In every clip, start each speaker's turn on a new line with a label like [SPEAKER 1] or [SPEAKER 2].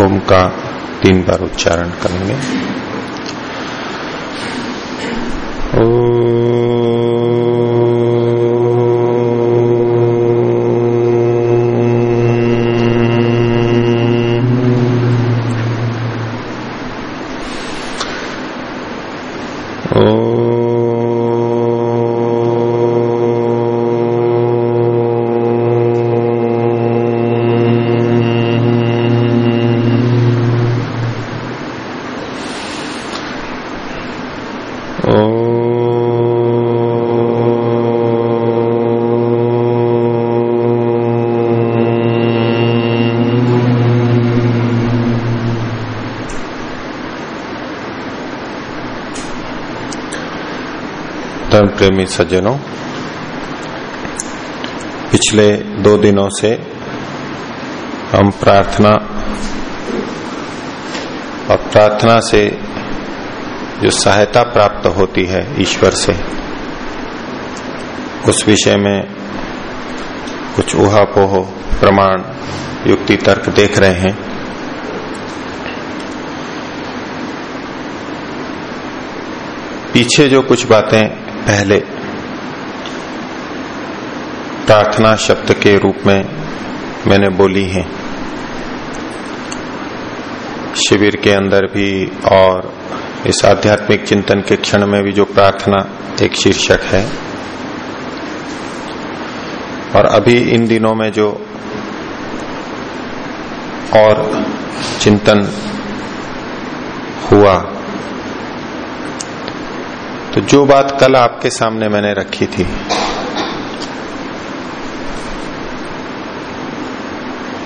[SPEAKER 1] ओम का तीन बार उच्चारण करेंगे। प्रेमी सज्जनों, पिछले दो दिनों से हम प्रार्थना और प्रार्थना से जो सहायता प्राप्त होती है ईश्वर से, उस विषय में कुछ ऊहापोह, प्रमाण, युक्ति, तर्क देख रहे हैं। पीछे जो कुछ बातें पहले प्रार्थना शब्द के रूप में मैंने बोली है। शिविर के अंदर भी और इस आध्यात्मिक चिंतन के क्षण में भी जो प्रार्थना एक शीर्षक है। और अभी इन दिनों में जो और चिंतन हुआ जो बात कल आपके सामने मैंने रखी थी।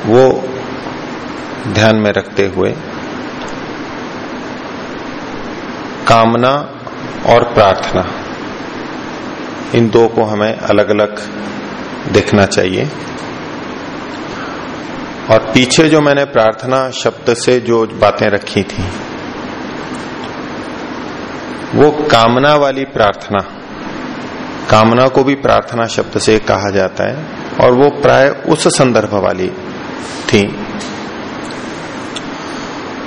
[SPEAKER 1] वो ध्यान में रखते हुए कामना और प्रार्थना, इन दो को हमें अलग अलग देखना चाहिए। और पीछे जो मैंने प्रार्थना शब्द से जो बातें रखी थी वो कामना वाली प्रार्थना, कामना को भी प्रार्थना शब्द से कहा जाता है, और वो प्राय उस संदर्भ वाली थी।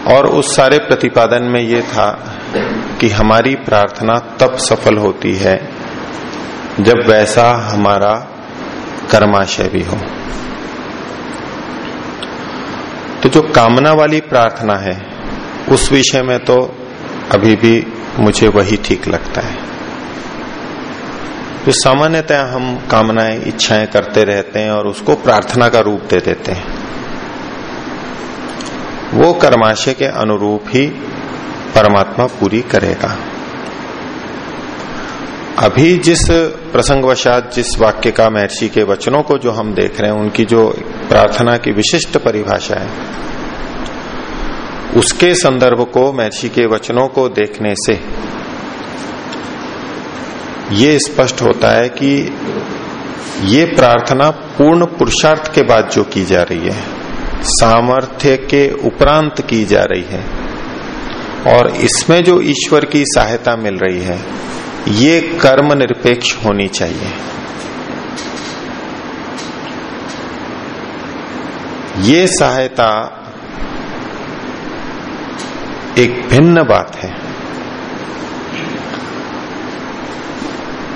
[SPEAKER 1] और उस सारे प्रतिपादन में ये था कि हमारी प्रार्थना तब सफल होती है, जब वैसा हमारा कर्माशय भी हो। तो जो कामना वाली प्रार्थना है, उस विषय में तो अभी भी मुझे वही ठीक लगता है। जो सामान्यतः हम कामनाएँ, इच्छाएँ करते रहते हैं और उसको प्रार्थना का रूप दे देते हैं। वो कर्माशय के अनुरूप ही परमात्मा पूरी करेगा। अभी जिस प्रसंगवशात, जिस वाक्य का महर्षि के वचनों को जो हम देख रहे हैं, उनकी जो प्रार्थना की विशिष्ट परिभाषा है उसके संदर्भ को महर्षि के वचनों को देखने से ये स्पष्ट होता है कि ये प्रार्थना पूर्ण पुरुषार्थ के बाद जो की जा रही है, सामर्थ्य के उपरांत की जा रही है, और इसमें जो ईश्वर की सहायता मिल रही है, ये कर्म निरपेक्ष होनी चाहिए। ये सहायता एक भिन्न बात है।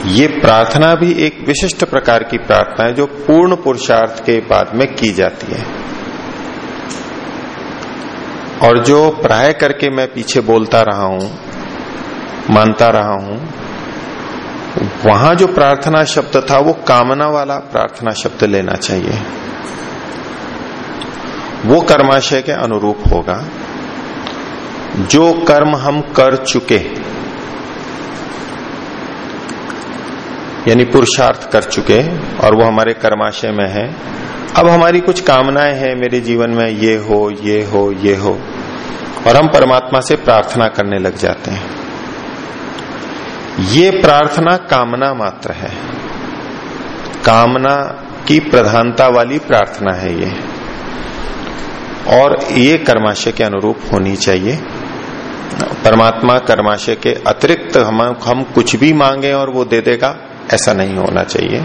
[SPEAKER 1] ये प्रार्थना भी एक विशिष्ट प्रकार की प्रार्थना है जो पूर्ण पुरुषार्थ के बाद में की जाती है। और जो प्राय करके मैं पीछे बोलता रहा हूँ, मानता रहा हूँ, वहाँ जो प्रार्थना शब्द था, वो कामना वाला प्रार्थना शब्द लेना चाहिए। वो कर्माशय के अनुरूप होगा। जो कर्म हम कर चुके यानी पुरुषार्थ कर चुके और वो हमारे कर्माशय में है। अब हमारी कुछ कामनाएँ हैं मेरे जीवन में, ये हो ये हो ये हो, और हम परमात्मा से प्रार्थना करने लग जाते हैं। ये प्रार्थना कामना मात्र है। कामना की प्रधानता वाली प्रार्थना है ये। और ये कर्माशय के अनुरूप होनी चाहिए। परमात्मा कर्माशय के अतिरिक्त हम हम कुछ भी मांगे और वो दे देगा, ऐसा नहीं होना चाहिए।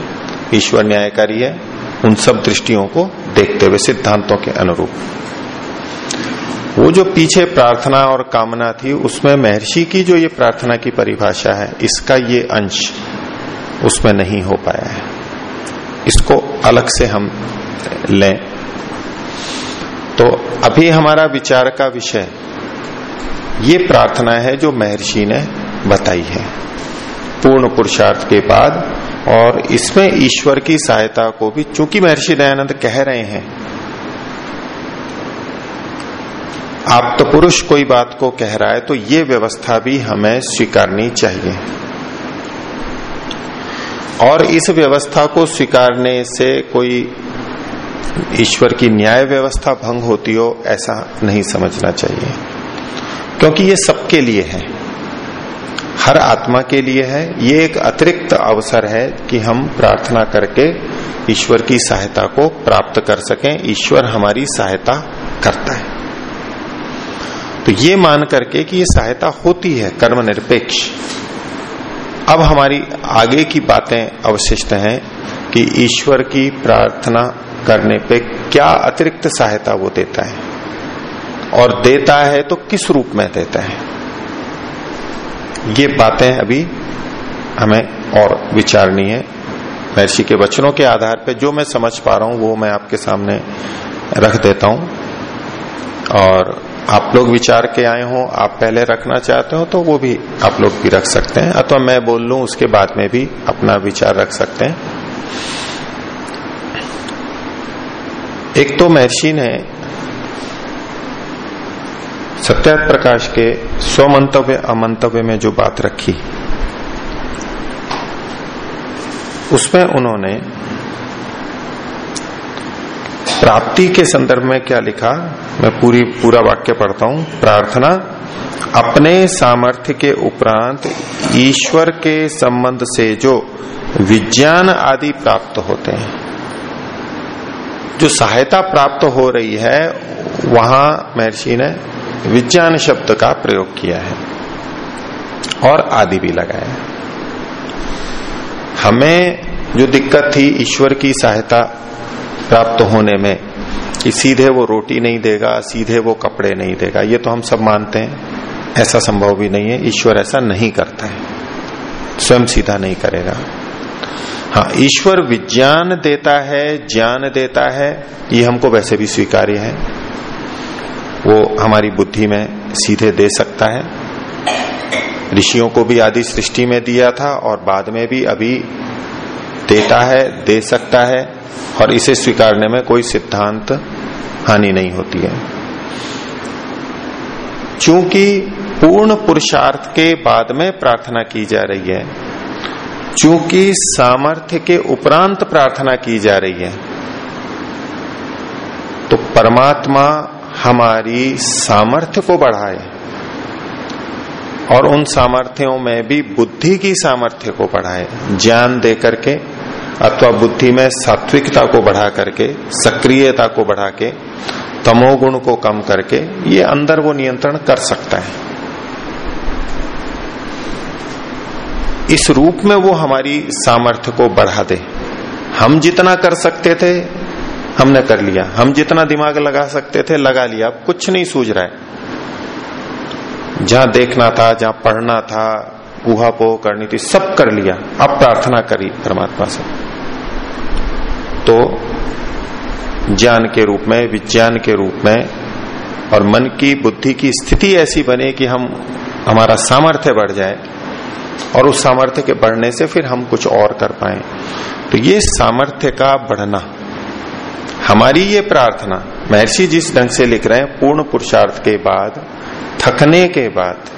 [SPEAKER 1] ईश्वर न्यायकारी है, उन सब दृष्टियों को देखते हुए सिद्धांतों के अनुरूप। वो जो पीछे प्रार्थना और कामना थी, उसमें महर्षि की जो ये प्रार्थना की परिभाषा है, इसका ये अंश उसमें नहीं हो पाया है। इसको अलग से हम लें। तो अभी हमारा विचार का विषय ये प्रार्थना है जो महर्षि ने बताई है। पूर्ण पुरुषार्थ के बाद और इसमें ईश्वर की सहायता को भी, चूँकि महर्षि दयानंद कह रहे हैं, आप तो पुरुष कोई बात को कह रहा है तो ये व्यवस्था भी हमें स्वीकारनी चाहिए। और इस व्यवस्था को स्वीकारने से कोई ईश्वर की न्याय व्यवस्था भंग होती हो, ऐसा नहीं समझना चाहिए। क्योंकि ये सबके लिए है। हर आत्मा के लिए है। ये एक अतिरिक्त अवसर है कि हम प्रार्थना करके ईश्वर की सहायता को प्राप्त कर सकें। ईश्वर हमारी सहायता करता है। तो ये मान करके कि ये सहायता होती है कर्म निरपेक्ष अब हमारी आगे की बातें अवशिष्ट हैं कि ईश्वर की प्रार्थना करने पे क्या अतिरिक्त सहायता वो देता है? और देता है तो किस रूप में देता है? ये बातें अभी हमें और विचारनी है। महर्षि के वचनों के आधार पर जो मैं समझ पा रहा हूँ, वो मैं आपके सामने रख देता हूँ। और आप लोग विचार के आए हो, आप पहले रखना चाहते हो तो वो भी आप लोग भी रख सकते हैं। अथवा मैं बोल लू, उसके बाद में भी अपना विचार रख सकते हैं। एक तो महर्षि ने सत्या प्रकाश के स्वमंतव्य, अमंतव्य में जो बात रखी, उसमें उन्होंने प्राप्ति के संदर्भ में क्या लिखा, मैं पूरी, पूरा वाक्य पढ़ता हूँ। प्रार्थना, अपने सामर्थ्य के उपरांत ईश्वर के संबंध से जो विज्ञान आदि प्राप्त होते हैं जो सहायता प्राप्त हो रही है, वहाँ महर्षि ने विज्ञान शब्द का प्रयोग किया है और आदि भी लगाया हमें जो दिक्कत थी ईश्वर की सहायता प्राप्त होने में कि सीधे वो रोटी नहीं देगा, सीधे वो कपड़े नहीं देगा, ये तो हम सब मानते हैं। ऐसा संभव भी नहीं है, ईश्वर ऐसा नहीं करता है, स्वयं सीधा नहीं करेगा। हाँ ईश्वर विज्ञान देता है, ज्ञान देता है, ये हमको वैसे भी स्वीकार्य है। वो हमारी बुद्धि में सीधे दे सकता है। ऋषियों को भी आदि सृष्टि में दिया था और बाद में भी अभी देता है, दे सकता है, और इसे स्वीकारने में कोई सिद्धांत हानि नहीं होती है। चूँकि पूर्ण पुरुषार्थ के बाद में प्रार्थना की जा रही है चूँकि सामर्थ्य के उपरांत प्रार्थना की जा रही है तो परमात्मा हमारी सामर्थ्य को बढ़ाए और उन सामर्थ्यों में भी बुद्धि की सामर्थ्य को बढ़ाए। ज्ञान दे करके अथवा बुद्धि में सात्विकता को बढ़ा करके, सक्रियता को बढ़ा के, तमोगुण को कम करके, ये अंदर वो नियंत्रण कर सकता है। इस रूप में वो हमारी सामर्थ्य को बढ़ा दे। हम जितना कर सकते थे, हमने कर लिया। हम जितना दिमाग लगा सकते थे, लगा लिया। अब कुछ नहीं सूझ रहा है। जहाँ देखना था, जहाँ पढ़ना था ऊहापोह करनी थी, सब कर लिया। अब प्रार्थना करी परमात्मा से। तो ज्ञान के रूप में, विज्ञान के रूप में और मन की बुद्धि की स्थिति ऐसी बने कि हम, हमारा सामर्थ्य बढ़ जाए। और उस सामर्थ्य के बढ़ने से फिर हम कुछ और कर पाए। तो ये सामर्थ्य का बढ़ना, हमारी ये प्रार्थना, महर्षि जिस ढंग से लिख रहे हैं, पूर्ण पुरुषार्थ के बाद, थकने के बाद,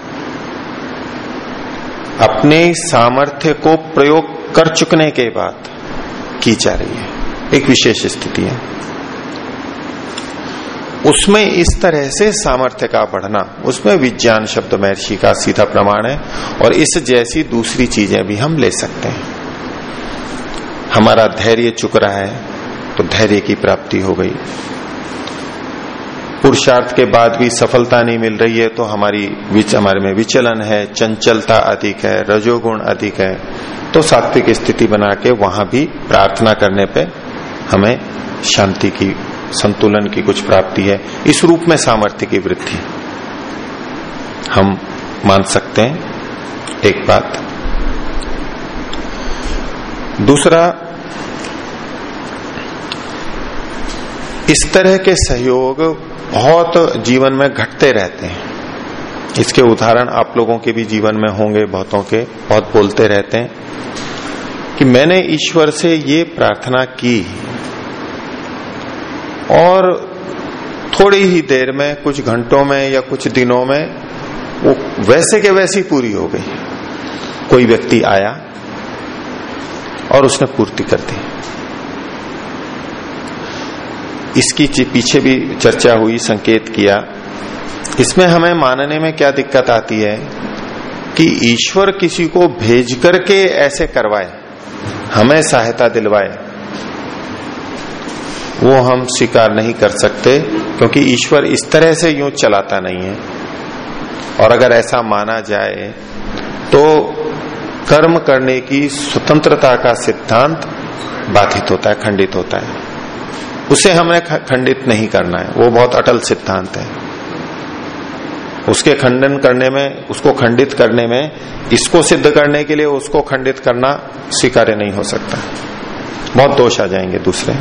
[SPEAKER 1] अपने सामर्थ्य को प्रयोग कर चुकने के बाद की जा रही है। एक विशेष स्थिति है। उसमें इस तरह से सामर्थ्य का बढ़ना। उसमें विज्ञान शब्द महर्षि का सीधा प्रमाण है और इस जैसी दूसरी चीज़ें भी हम ले सकते हैं। हमारा धैर्य चुक रहा है तो धैर्य की प्राप्ति हो गई। पुरुषार्थ के बाद भी सफलता नहीं मिल रही है तो हमारी विच, हमारे में विचलन है, चंचलता अधिक है, रजोगुण अधिक है। तो सात्विक स्थिति बना के वहाँ भी प्रार्थना करने पे हमें शांति की संतुलन की कुछ प्राप्ति है। इस रूप में सामर्थ्य की वृद्धि। हम मान सकते हैं एक बात। दूसरा, इस तरह के सहयोग बहुत जीवन में घटते रहते हैं। इसके उदाहरण आप लोगों के भी जीवन में होंगे, बहुतों के, बहुत बोलते रहते हैं कि मैंने ईश्वर से ये प्रार्थना की और थोड़ी ही देर में, कुछ घंटों में या कुछ दिनों में, वो वैसे के वैसी पूरी हो गई। कोई व्यक्ति आया और उसने पूर्ति कर दी। इसकी पीछे भी चर्चा हुई, संकेत किया। इसमें हमें मानने में क्या दिक्कत आती है कि ईश्वर किसी को भेज करके ऐसे करवाए, हमें सहायता दिलवाए। वो हम स्वीकार नहीं कर सकते, क्योंकि ईश्वर इस तरह से यूँ चलाता नहीं है। और अगर ऐसा माना जाए तो कर्म करने की स्वतंत्रता का सिद्धांत बाधित होता है, खंडित होता है। उसे हमने खंडित नहीं करना है, वो बहुत अटल सिद्धांत है। उसके खंडन करने में, उसको खंडित करने में, इसको सिद्ध करने के लिए उसको खंडित करना स्वीकार्य नहीं हो सकता। बहुत दोष आ जाएँगे दूसरे।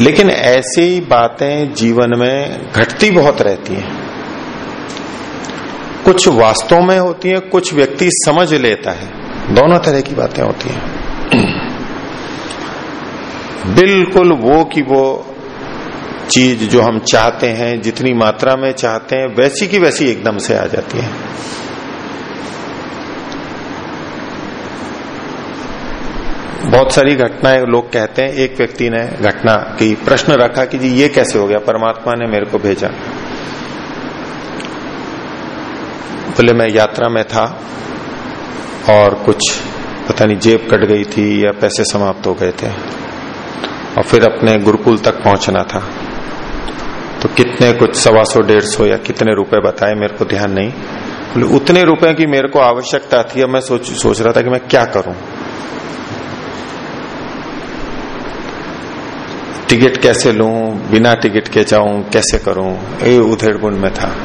[SPEAKER 1] लेकिन ऐसी बातें जीवन में घटती बहुत रहती हैं। कुछ वास्तव में होती हैं, कुछ व्यक्ति समझ लेता है। दोनों तरह की बातें होती हैं। बिल्कुल वो की वो चीज़ जो हम चाहते हैं, जितनी मात्रा में चाहते हैं, वैसी की वैसी एकदम से आ जाती है। बहुत सारी घटनाएँ लोग कहते हैं। एक व्यक्ति ने घटना की, प्रश्न रखा कि जी ये कैसे हो गया? परमात्मा ने मेरे को भेजा। बोले, मैं यात्रा में था और कुछ, पता नहीं, जेब कट गई थी या पैसे समाप्त हो गए थे और फिर अपने गुरुकुल तक पहुँचना था। तो कितने, कुछ सवा सौ, डेढ़ सौ या कितने रुपए बताए, मेरे को ध्यान नहीं। बोले, उतने रुपए की मेरे को आवश्यकता थी अब मैं सोच सोच रहा था कि मैं क्या करूँ? टिकट कैसे लू, बिना टिकट के जाऊँ, कैसे करूँ? ये उधेड़ बुन में था।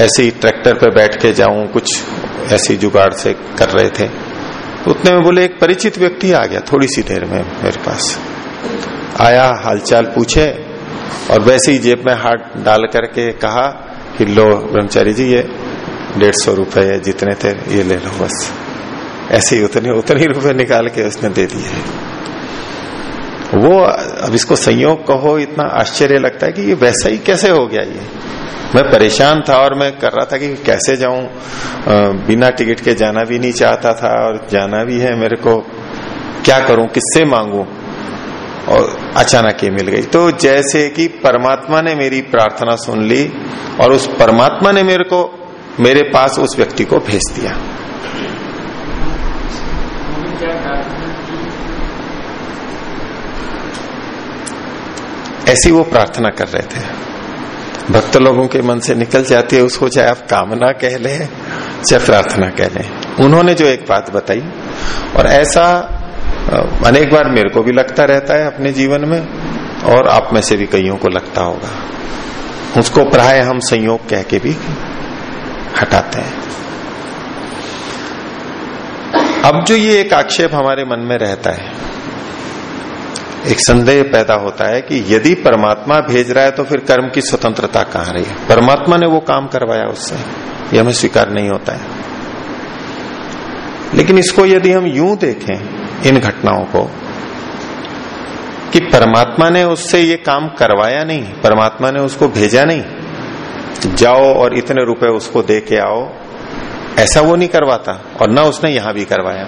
[SPEAKER 1] ऐसे ही ट्रैक्टर पे बैठ के जाऊँ, कुछ ऐसी जुगाड़ से कर रहे थे। तो उतने में बोले, एक परिचित व्यक्ति आ गया थोड़ी सी देर में मेरे पास। आया, हालचाल पूछे और वैसे ही जेब में हाथ डाल करके कहा कि, लो ब्रह्मचारी जी, ये डेढ़ सौ रुपए जितने थे, ये ले लो बस। ऐसे ही उतने उतने रुपए निकाल के उसने दे दिए। वो अब इसको संयोग कहो, इतना आश्चर्य लगता है कि ये वैसा ही कैसे हो गया ये? मैं परेशान था और मैं कर रहा था कि कैसे जाऊँ? बिना टिकट के जाना भी नहीं चाहता था और जाना भी है मेरे को। क्या करूँ? किससे मांगू? और अचानक ये मिल गई। तो जैसे कि परमात्मा ने मेरी प्रार्थना सुन ली और उस परमात्मा ने मेरे को, मेरे पास उस व्यक्ति को भेज दिया। ऐसी वो प्रार्थना कर रहे थे। भक्त लोगों के मन से निकल जाती है, उसको चाहे आप कामना कह लें, चाहे प्रार्थना कह लें। उन्होंने जो एक बात बताई, और ऐसा अनेक बार मेरे को भी लगता रहता है अपने जीवन में, और आप में से भी कईयों को लगता होगा। उसको प्राय हम संयोग कह के भी हटाते हैं। अब जो ये एक आक्षेप हमारे मन में रहता है एक संदेह पैदा होता है कि यदि परमात्मा भेज रहा है तो फिर कर्म की स्वतंत्रता कहाँ रही है? परमात्मा ने वो काम करवाया उससे। ये हमें स्वीकार नहीं होता है। लेकिन इसको यदि हम यूँ देखें, इन घटनाओं को, कि परमात्मा ने उससे ये काम करवाया नहीं, परमात्मा ने उसको भेजा नहीं, जाओ और इतने रुपए उसको दे के आओ, ऐसा वो नहीं करवाता, और ना उसने यहाँ भी करवाया।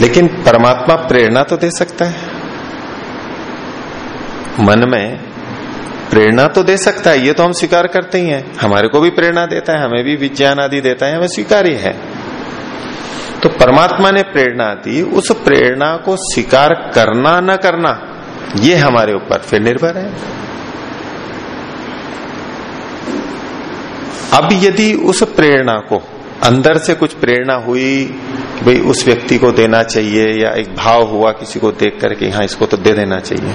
[SPEAKER 1] लेकिन परमात्मा प्रेरणा तो दे सकता है। मन में प्रेरणा तो दे सकता है, ये तो हम स्वीकार करते ही हैं। हमारे को भी प्रेरणा देता है, हमें भी विज्ञान आदि देता है, हमें स्वीकार्य है। तो परमात्मा ने प्रेरणा दी, उस प्रेरणा को स्वीकार करना न करना, ये हमारे ऊपर फिर निर्भर है। अब यदि उस प्रेरणा को अंदर से कुछ प्रेरणा हुई, भाई उस व्यक्ति को देना चाहिए या एक भाव हुआ किसी को देख करके हाँ इसको तो दे देना चाहिए।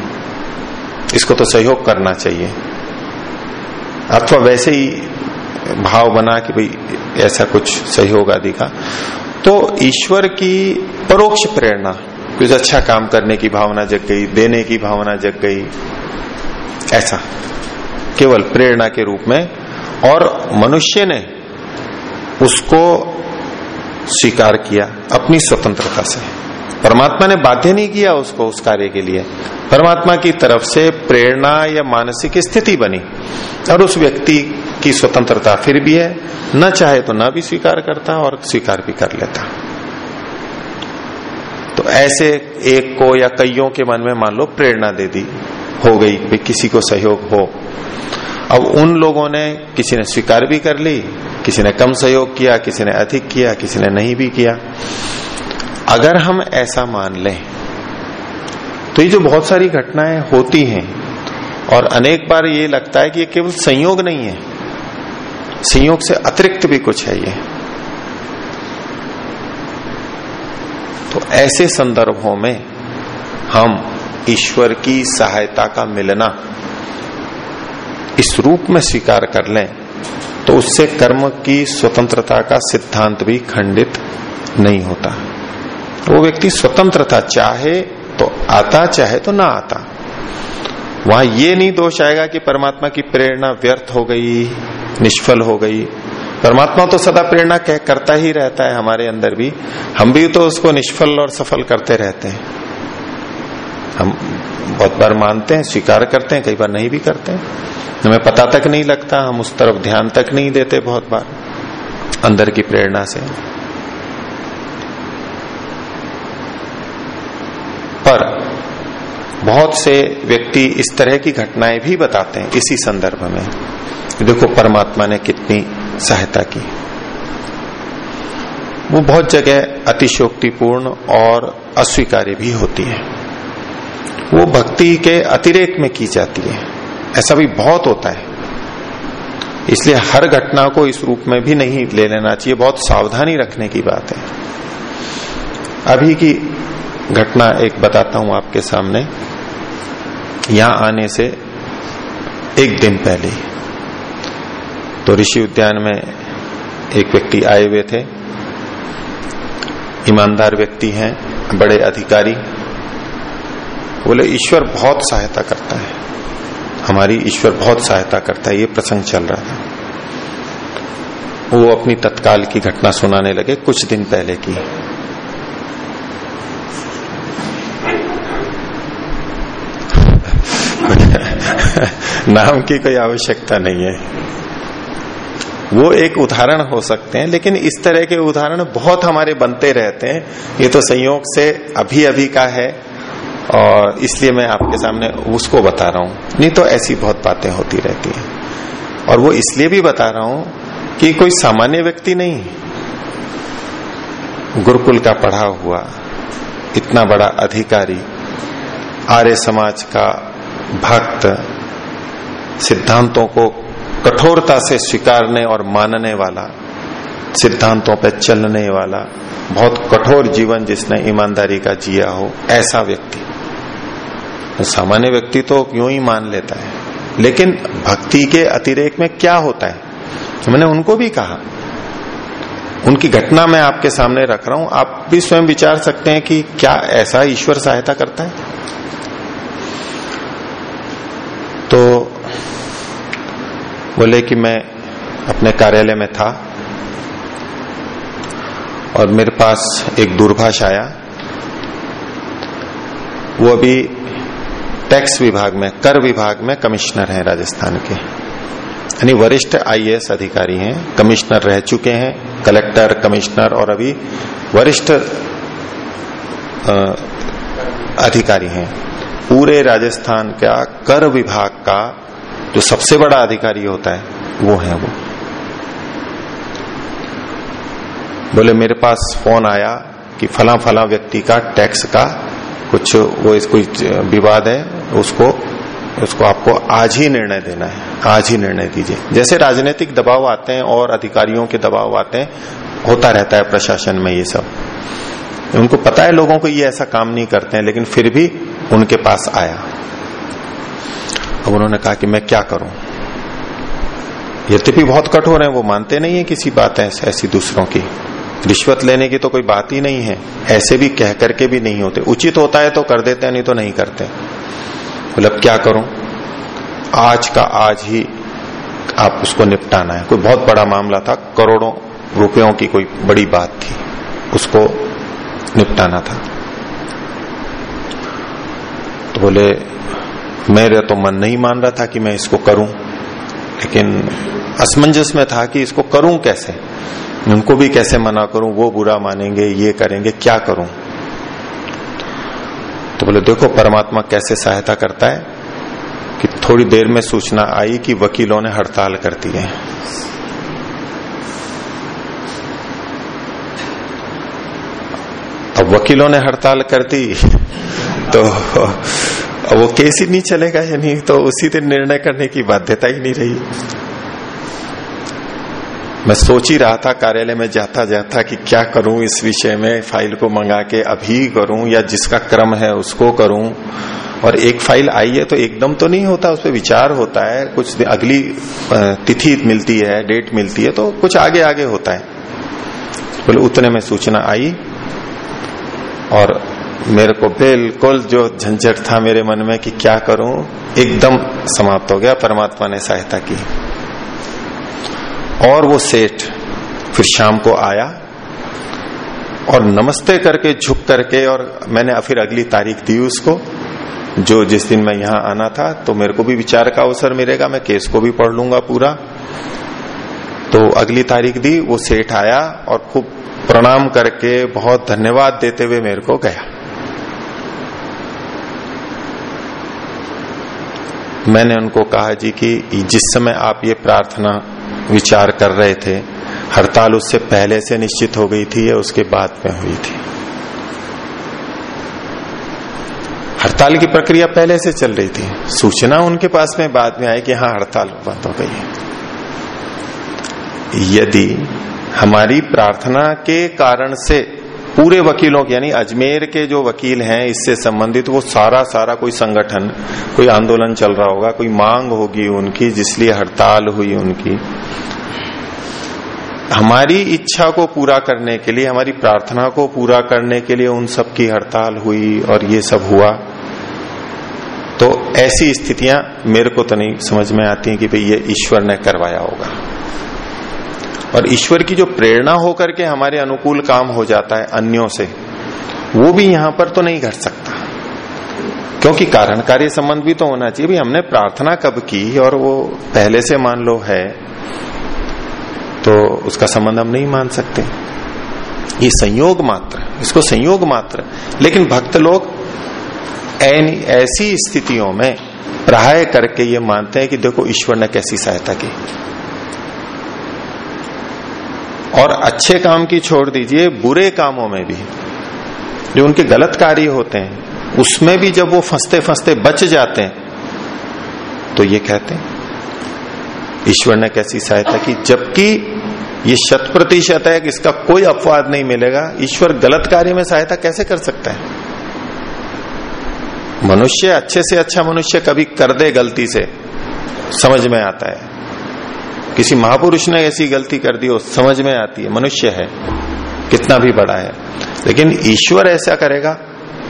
[SPEAKER 1] इसको तो सहयोग करना चाहिए। अथवा वैसे ही भाव बना कि भाई ऐसा कुछ सहयोग आदि का। तो ईश्वर की परोक्ष प्रेरणा, कुछ अच्छा काम करने की भावना जग गई, देने की भावना जग गई। ऐसा, केवल प्रेरणा के रूप में। और मनुष्य ने उसको स्वीकार किया अपनी स्वतंत्रता से। परमात्मा ने बाध्य नहीं किया उसको उस कार्य के लिए। परमात्मा की तरफ़ से प्रेरणा या मानसिक स्थिति बनी और उस व्यक्ति की स्वतंत्रता फिर भी है। न चाहे तो न भी स्वीकार करता और स्वीकार भी कर लेता। तो ऐसे एक को या कईयों के मन में मान लो प्रेरणा दे दी, हो गई भी किसी को सहयोग हो। अब उन लोगों ने किसी ने स्वीकार भी कर ली, किसी ने कम सहयोग किया, किसी ने अधिक किया, किसी ने नहीं भी किया। अगर हम ऐसा मान लें तो ये जो बहुत सारी घटनाएँ होती हैं, और अनेक बार ये लगता है कि ये केवल संयोग नहीं है, संयोग से अतिरिक्त भी कुछ है ये। तो ऐसे संदर्भों में हम ईश्वर की सहायता का मिलना इस रूप में स्वीकार कर लें तो उससे कर्म की स्वतंत्रता का सिद्धांत भी खंडित नहीं होता। वो व्यक्ति स्वतंत्रता चाहे तो आता, चाहे तो ना आता। वहाँ ये नहीं दोष आएगा कि परमात्मा की प्रेरणा व्यर्थ हो गई, निष्फल हो गई। परमात्मा तो सदा प्रेरणा कह करता ही रहता है हमारे अंदर भी। हम भी तो उसको निष्फल और सफल करते रहते हैं। हम बहुत बार मानते हैं, स्वीकार करते हैं, कई बार नहीं भी करते हैं। हमें पता तक नहीं लगता, हम उस तरफ़ ध्यान तक नहीं देते बहुत बार, अंदर की प्रेरणा से। पर बहुत से व्यक्ति इस तरह की घटनाएँ भी बताते हैं इसी संदर्भ में। देखो, परमात्मा ने कितनी सहायता की। वो बहुत जगह अतिशोक्तिपूर्ण और अस्वीकार्य भी होती है। वो भक्ति के अतिरेक में की जाती है। ऐसा भी बहुत होता है। इसलिए हर घटना को इस रूप में भी नहीं ले लेना चाहिए। बहुत सावधानी रखने की बात है। अभी की घटना एक बताता हूँ आपके सामने। यहाँ आने से एक दिन पहले तो ऋषि उद्यान में एक व्यक्ति आए हुए थे। ईमानदार व्यक्ति हैं, बड़े अधिकारी। बोले, ईश्वर बहुत सहायता करता है। हमारी ईश्वर बहुत सहायता करता है, ये प्रसंग चल रहा था। वो अपनी तत्काल की घटना सुनाने लगे कुछ दिन पहले की। नाम की कोई आवश्यकता नहीं है। वो एक उदाहरण हो सकते हैं, लेकिन इस तरह के उदाहरण बहुत हमारे बनते रहते हैं। ये तो संयोग से अभी अभी का है। और इसलिए मैं आपके सामने उसको बता रहा हूँ। नहीं तो ऐसी बहुत बातें होती रहती हैं। और वो इसलिए भी बता रहा हूँ कि कोई सामान्य व्यक्ति नहीं। गुरुकुल का पढ़ा हुआ इतना बड़ा अधिकारी, आर्य समाज का भक्त, सिद्धांतों को कठोरता से स्वीकारने और मानने वाला सिद्धांतों पर चलने वाला बहुत कठोर जीवन जिसने ईमानदारी का जिया हो, ऐसा व्यक्ति। तो सामान्य व्यक्ति तो यूँ ही मान लेता है। लेकिन भक्ति के अतिरेक में क्या होता है? मैंने उनको भी कहा, उनकी घटना मैं आपके सामने रख रहा हूँ, आप भी स्वयं विचार सकते हैं कि क्या ऐसा ईश्वर सहायता करता है? तो बोले कि मैं अपने कार्यालय में था और मेरे पास एक दूरभाष आया। वो अभी टैक्स विभाग में, कर विभाग में कमिश्नर हैं राजस्थान के। यानी वरिष्ठ आईएएस अधिकारी हैं, कमिश्नर रह चुके हैं, कलेक्टर, कमिश्नर और अभी वरिष्ठ अधिकारी हैं। पूरे राजस्थान का कर विभाग का जो सबसे बड़ा अधिकारी होता है, वो है वो। बोले, मेरे पास फ़ोन आया कि फला फला व्यक्ति का टैक्स का कुछ, वो इस विवाद है, उसको उसको आपको आज ही निर्णय देना है, आज ही निर्णय दीजिए। जैसे राजनीतिक दबाव आते हैं और अधिकारियों के दबाव आते हैं, होता रहता है प्रशासन में ये सब। उनको पता है लोगों को ये ऐसा काम नहीं करते हैं, लेकिन फिर भी उनके पास आया। अब उन्होंने कहा कि मैं क्या करूँ? यद्यपि बहुत कठोर है, वो मानते नहीं है किसी बात ऐसी दूसरों की। रिश्वत लेने की तो कोई बात ही नहीं है। ऐसे भी कह करके भी नहीं होते। उचित होता है तो कर देते हैं, नहीं तो नहीं करते। मतलब क्या करूँ? आज का आज ही आप उसको निपटाना है। कोई बहुत बड़ा मामला था। करोड़ों रुपयों की कोई बड़ी बात थी। उसको निपटाना था। तो बोले, मेरे तो मन नहीं मान रहा था कि मैं इसको करूँ, लेकिन असमंजस में था कि इसको करूँ कैसे? उनको भी कैसे मना करूँ, वो बुरा मानेंगे, ये करेंगे, क्या करूँ? तो बोले, देखो, परमात्मा कैसे सहायता करता है कि थोड़ी देर में सूचना आई कि वकीलों ने हड़ताल कर दी है। अब वकीलों ने हड़ताल कर दी तो वो केस ही नहीं चलेगा या नहीं तो उसी दिन निर्णय करने की बाध्यता ही नहीं रही। मैं सोच ही रहा था कार्यालय में जाता जाता कि क्या करूँ इस विषय में, फ़ाइल को मंगा के अभी करूँ या जिसका क्रम है उसको करूँ। और एक फ़ाइल आई है तो एकदम तो नहीं होता, उस पर विचार होता है। कुछ अगली तिथि मिलती है, डेट मिलती है तो कुछ आगे आगे होता है। बोले तो उतने में सूचना आई। और मेरे को बिल्कुल जो झंझट था मेरे मन में कि क्या करूँ, एकदम समाप्त हो गया। परमात्मा ने सहायता की। और वो सेठ फिर शाम को आया और नमस्ते करके, झुक करके और मैंने फिर अगली तारीख दी उसको, जो जिस दिन मैं यहाँ आना था तो मेरे को भी विचार का अवसर मिलेगा, मैं केस को भी पढ़ लूँगा पूरा। तो अगली तारीख दी, वो सेठ आया और खूब प्रणाम करके बहुत धन्यवाद देते हुए मेरे को गया। मैंने उनको कहा जी कि जिस समय आप ये प्रार्थना विचार कर रहे थे। हड़ताल उससे पहले से निश्चित हो गई थी, या उसके बाद में हुई थी। हड़ताल की प्रक्रिया पहले से चल रही थी। सूचना उनके पास में बाद में आई कि हाँ हड़ताल बंद हो गई है। यदि हमारी प्रार्थना के कारण से पूरे वकीलों के, यानी अजमेर के जो वकील हैं, इससे संबंधित वो सारा सारा कोई संगठन, कोई आंदोलन चल रहा होगा, कोई मांग होगी उनकी जिसलिए हड़ताल हुई उनकी। हमारी इच्छा को पूरा करने के लिए, हमारी प्रार्थना को पूरा करने के लिए उन सब की हड़ताल हुई और ये सब हुआ। तो ऐसी स्थितियाँ मेरे को तो नहीं समझ में आती हैं कि भाई ये ईश्वर ने करवाया होगा। और ईश्वर की जो प्रेरणा होकर के हमारे अनुकूल काम हो जाता है अन्यों से, वो भी यहाँ पर तो नहीं घट सकता। क्योंकि कारण कार्य संबंध भी तो होना चाहिए भी हमने प्रार्थना कब की और वो पहले से मान लो है तो उसका संबंध हम नहीं मान सकते। ये संयोग मात्र, इसको संयोग मात्र। लेकिन भक्त लोग ऐसी स्थितियों में प्राय करके ये मानते हैं कि देखो ईश्वर ने कैसी सहायता की। और अच्छे काम की छोड़ दीजिए, बुरे कामों में भी। जो उनके गलत कार्य होते हैं, उसमें भी जब वो फंसते फंसते बच जाते हैं तो ये कहते हैं, ईश्वर ने कैसी सहायता की? जबकि ये शत प्रतिशत है कि इसका कोई अपवाद नहीं मिलेगा। ईश्वर गलत कार्य में सहायता कैसे कर सकता है? मनुष्य अच्छे से अच्छा मनुष्य कभी कर दे गलती से। समझ में आता है। किसी महापुरुष ने ऐसी गलती कर दी हो समझ में आती है, मनुष्य है, कितना भी बड़ा है। लेकिन ईश्वर ऐसा करेगा,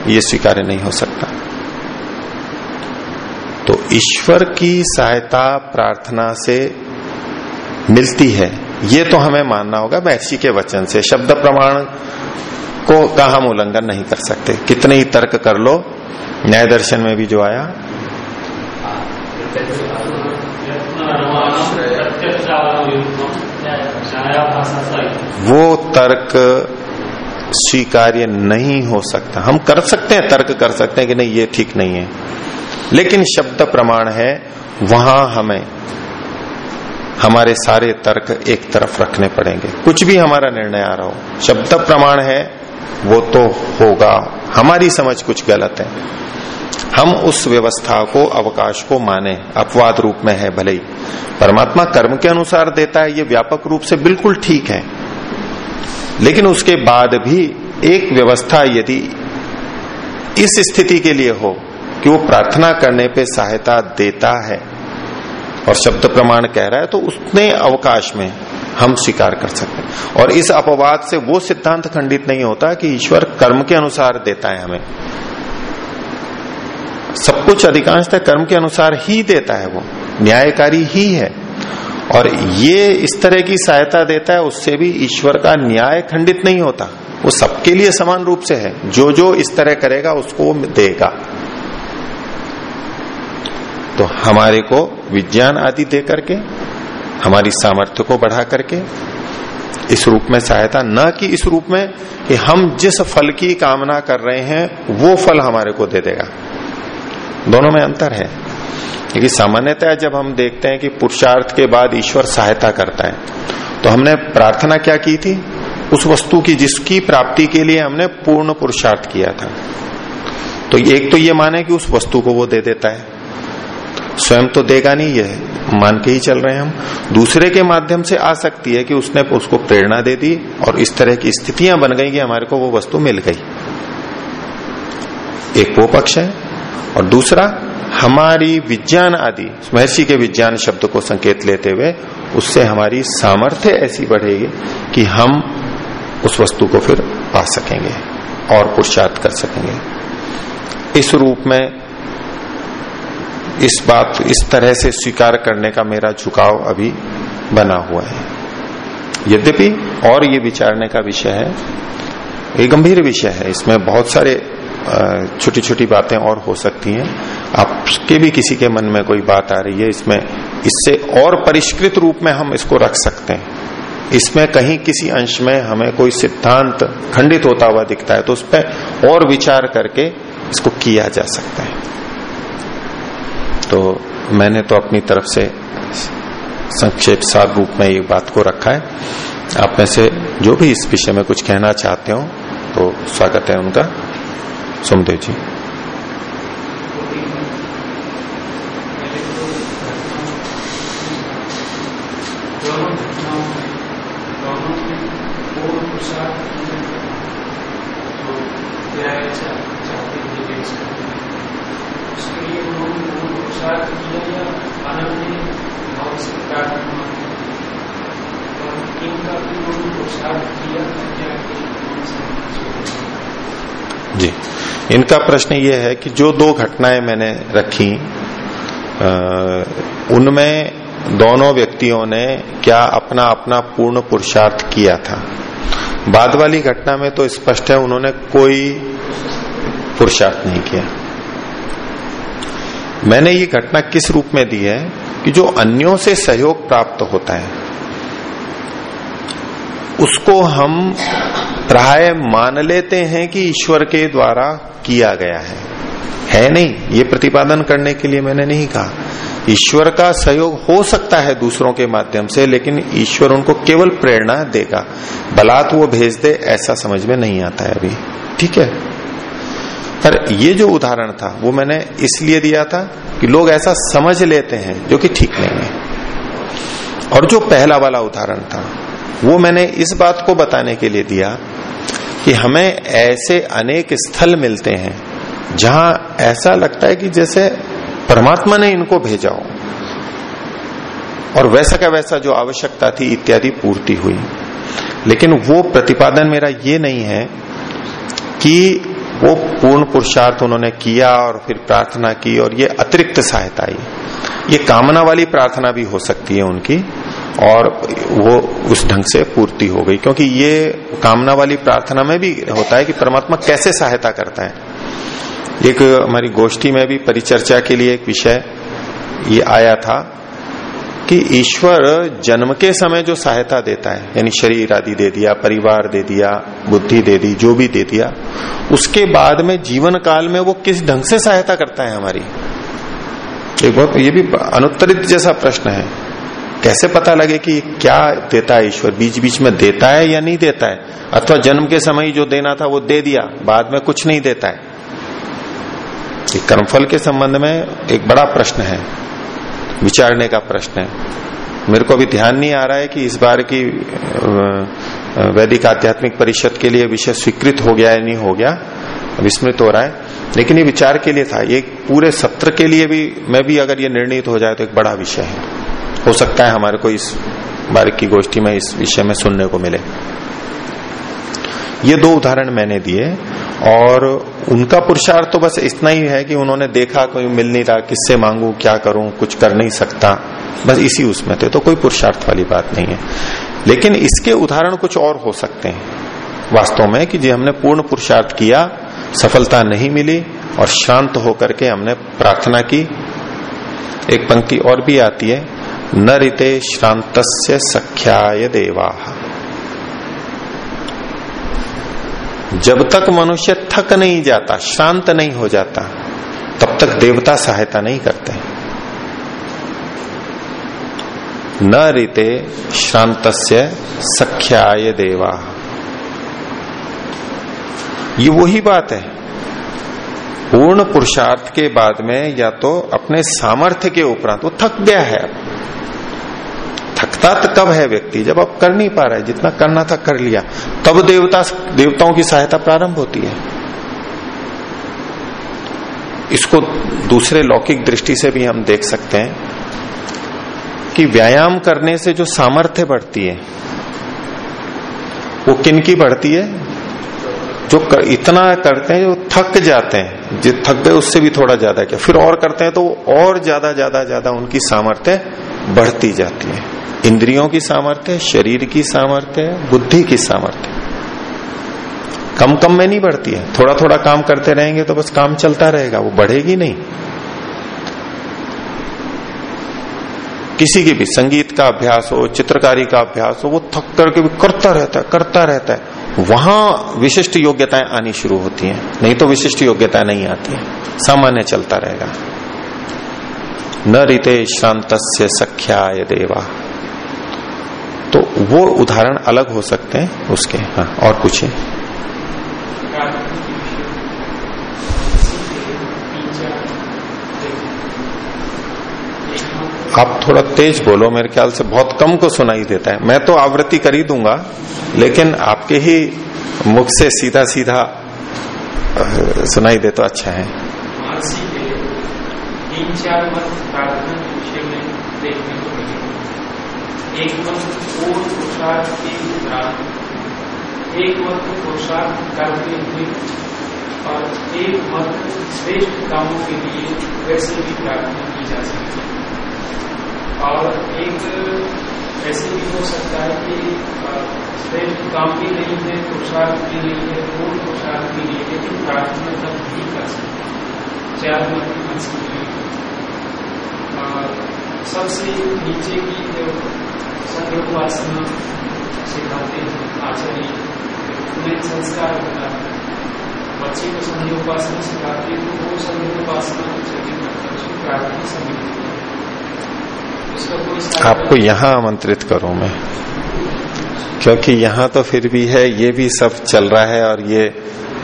[SPEAKER 1] ये स्वीकार्य नहीं हो सकता। तो ईश्वर की सहायता प्रार्थना से मिलती है। ये तो हमें मानना होगा, महर्षि के वचन से, शब्द प्रमाण को, का हम उल्लंघन नहीं कर सकते। कितने ही तर्क कर लो, न्याय दर्शन में भी जो आया। वो तर्क स्वीकार्य नहीं हो सकता। हम कर सकते हैं, तर्क कर सकते हैं कि नहीं, ये ठीक नहीं है। लेकिन शब्द प्रमाण है, वहाँ हमें, हमारे सारे तर्क एक तरफ़ रखने पड़ेंगे। कुछ भी हमारा निर्णय आ रहा हो, शब्द प्रमाण है, वो तो होगा। हमारी समझ कुछ गलत है। हम उस व्यवस्था को, अवकाश को माने, अपवाद रूप में है भले ही। परमात्मा कर्म के अनुसार देता है, ये व्यापक रूप से बिल्कुल ठीक है। लेकिन उसके बाद भी एक व्यवस्था यदि इस स्थिति के लिए हो कि वो प्रार्थना करने पे सहायता देता है और शब्द प्रमाण कह रहा है तो उसने अवकाश में हम स्वीकार कर सकते हैं। और इस अपवाद से वो सिद्धांत खंडित नहीं होता कि ईश्वर कर्म के अनुसार देता है हमें। सब कुछ अधिकांशतः कर्म के अनुसार ही देता है वो। न्यायकारी ही है। और ये इस तरह की सहायता देता है, उससे भी ईश्वर का न्याय खंडित नहीं होता। वो सबके लिए समान रूप से है। जो जो इस तरह करेगा, उसको देगा। तो हमारे को विज्ञान आदि दे करके, हमारी सामर्थ्य को बढ़ा करके, इस रूप में सहायता, न कि इस रूप में कि हम जिस फल की कामना कर रहे हैं, वो फल हमारे को दे देगा। दोनों में अंतर है। क्योंकि सामान्यतः जब हम देखते हैं कि पुरुषार्थ के बाद ईश्वर सहायता करता है तो हमने प्रार्थना क्या की थी? उस वस्तु की जिसकी प्राप्ति के लिए हमने पूर्ण पुरुषार्थ किया था। तो एक तो ये माने कि उस वस्तु को वो दे देता है। स्वयं तो देगा नहीं, ये मान के ही चल रहे हैं हम। दूसरे के माध्यम से आ सकती है कि उसने उसको प्रेरणा दे दी और इस तरह की स्थितियाँ बन गई कि हमारे को वो वस्तु मिल गई। एक वो पक्ष है और दूसरा, हमारी विज्ञान आदि, महर्षि के विज्ञान शब्द को संकेत लेते हुए, उससे हमारी सामर्थ्य ऐसी बढ़ेगी कि हम उस वस्तु को फिर पा सकेंगे और पुरुषार्थ कर सकेंगे। इस रूप में इस बात, इस तरह से स्वीकार करने का मेरा झुकाव अभी बना हुआ है। यद्यपि और ये विचारने का विषय है, ये गंभीर विषय है, इसमें बहुत सारे छोटी छोटी बातें और हो सकती हैं। आपके भी किसी के मन में कोई बात आ रही है, इसमें, इससे और परिष्कृत रूप में हम इसको रख सकते हैं। इसमें कहीं किसी अंश में हमें कोई सिद्धांत खंडित होता हुआ दिखता है तो उस पर और विचार करके इसको किया जा सकता है। तो मैंने तो अपनी तरफ़ से संक्षेप सार रूप में ये बात को रखा है। आप में से जो भी इस विषय में कुछ कहना चाहते हो तो स्वागत है उनका। सुमदेव जी। इनका प्रश्न ये है कि जो दो घटनाएँ मैंने रखी उनमें दोनों व्यक्तियों ने क्या अपना अपना पूर्ण पुरुषार्थ किया था? बाद वाली घटना में तो स्पष्ट है, उन्होंने कोई पुरुषार्थ नहीं किया। मैंने ये घटना किस रूप में दी है कि जो अन्यों से सहयोग प्राप्त होता है, उसको हम प्राय मान लेते हैं कि ईश्वर के द्वारा किया गया है। है नहीं। ये प्रतिपादन करने के लिए मैंने नहीं कहा। ईश्वर का सहयोग हो सकता है दूसरों के माध्यम से, लेकिन ईश्वर उनको केवल प्रेरणा देगा। बलात् वो भेज दे, ऐसा समझ में नहीं आता है अभी। ठीक है? पर ये जो उदाहरण था, वो मैंने इसलिए दिया था कि लोग ऐसा समझ लेते हैं, जो कि ठीक नहीं है। और जो पहला वाला उदाहरण था, वो मैंने इस बात को बताने के लिए दिया कि हमें ऐसे अनेक स्थल मिलते हैं, जहाँ ऐसा लगता है कि जैसे परमात्मा ने इनको भेजा हो। और वैसा का वैसा जो आवश्यकता थी, इत्यादि पूर्ति हुई। लेकिन वो प्रतिपादन मेरा ये नहीं है कि वो पूर्ण पुरुषार्थ उन्होंने किया और फिर प्रार्थना की और ये अतिरिक्त सहायता आई। ये कामना वाली प्रार्थना भी हो सकती है उनकी और वो उस ढंग से पूर्ति हो गई। क्योंकि ये कामना वाली प्रार्थना में भी होता है कि परमात्मा कैसे सहायता करता है। एक हमारी गोष्ठी में भी परिचर्चा के लिए एक विषय ये आया था कि ईश्वर जन्म के समय जो सहायता देता है, यानी शरीर आदि दे दिया, परिवार दे दिया, बुद्धि दे दी, जो भी दे दिया, उसके बाद में जीवन काल में वो किस ढंग से सहायता करता है हमारी? एक बहुत, ये भी अनुत्तरित जैसा प्रश्न है। कैसे पता लगे कि क्या देता है ईश्वर? बीच बीच में देता है या नहीं देता है? अथवा जन्म के समय जो देना था वो दे दिया, बाद में कुछ नहीं देता है? कर्मफल के संबंध में एक बड़ा प्रश्न है, विचारने का प्रश्न है। मेरे को अभी ध्यान नहीं आ रहा है कि इस बार की वैदिक आध्यात्मिक परिषद के लिए विषय स्वीकृत हो गया या नहीं हो गया विस्मृत हो रहा है। लेकिन ये विचार के लिए था, ये पूरे सत्र के लिए भी, मैं भी अगर ये निर्णित हो जाए तो एक बड़ा विषय है। हो सकता है हमारे को इस बारिक की गोष्ठी में, इस विषय में सुनने को मिले। ये दो उदाहरण मैंने दिए, और उनका पुरुषार्थ तो बस इतना ही है कि उन्होंने देखा, कोई मिल नहीं रहा, किससे मांगू, क्या करूँ, कुछ कर नहीं सकता। बस इसी उसमें थे तो कोई पुरुषार्थ वाली बात नहीं है। लेकिन इसके उदाहरण कुछ और हो सकते हैं। वास्तव में कि जी हमने पूर्ण पुरुषार्थ किया, सफलता नहीं मिली, और शांत होकर के हमने प्रार्थना की। एक पंक्ति और भी आती है न रिते श्रांत सख्याय देवा। जब तक मनुष्य थक नहीं जाता शांत नहीं हो जाता, तब तक देवता सहायता नहीं करते न रीते श्रांत सख्याय देवा। ये वही बात है। पूर्ण पुरुषार्थ के बाद में या तो अपने सामर्थ्य के उपरांत वो थक गया है। थकता तो कब है व्यक्ति। जब अब कर नहीं पा रहा है जितना करना था कर लिया तब देवता देवताओं की सहायता प्रारंभ होती है। इसको दूसरे लौकिक दृष्टि से भी हम देख सकते हैं कि व्यायाम करने से जो सामर्थ्य बढ़ती है वो किन की बढ़ती है? जो कर, इतना करते हैं जो थक जाते हैं। जो थक गए उससे भी थोड़ा ज़्यादा क्या? फिर और करते हैं तो और ज़्यादा ज़्यादा ज़्यादा उनकी सामर्थ्य बढ़ती जाती है। इंद्रियों की सामर्थ्य शरीर की सामर्थ्य बुद्धि की सामर्थ्य कम कम में नहीं बढ़ती है। थोड़ा थोड़ा काम करते रहेंगे तो बस काम चलता रहेगा, वो बढ़ेगी नहीं। किसी की भी संगीत का अभ्यास हो, चित्रकारी का अभ्यास हो, वो थक करके भी करता रहता है, करता रहता है। वहाँ विशिष्ट योग्यताएँ आनी शुरू होती हैं, नहीं तो विशिष्ट योग्यताएँ नहीं आती है। सामान्य चलता रहेगा। न रीते शांत सख्याय देवा। तो वो उदाहरण अलग हो सकते हैं उसके हाँ और पूछिए। आप थोड़ा तेज बोलो, मेरे ख्याल से बहुत कम को सुनाई देता है। मैं तो आवृत्ति कर ही दूँगा, लेकिन आपके ही मुख से सीधा सीधा सुनाई दे तो अच्छा है। तीन चार प्रार्थना के विषय में देखने को एक मत पूर्ण पुरुषार्थ के एक मत पुरुषार्थ करते हुए और एक मत श्रेष्ठ कामों के लिए वैसे भी प्रार्थना की जा सकती है। और एक ऐसे भी हो सकता है कि श्रेष्ठ काम भी नहीं है पुरुषार्थ भी नहीं है पूर्ण पुरुषार्थ भी नहीं है, लेकिन प्रार्थना तब भी कर सकते चार मत बन सकती सबसे नीचे की जो संयोपासना सिखाते हैं आचार्य उन्हें संस्कार होता है। बच्चे को संयोपासना सिखाते हैं तो वो संयोपासना चली करता उसको प्रार्थना समय आपको यहाँ आमंत्रित करूँ मैं? क्योंकि यहाँ तो फिर भी है, ये भी सब चल रहा है और ये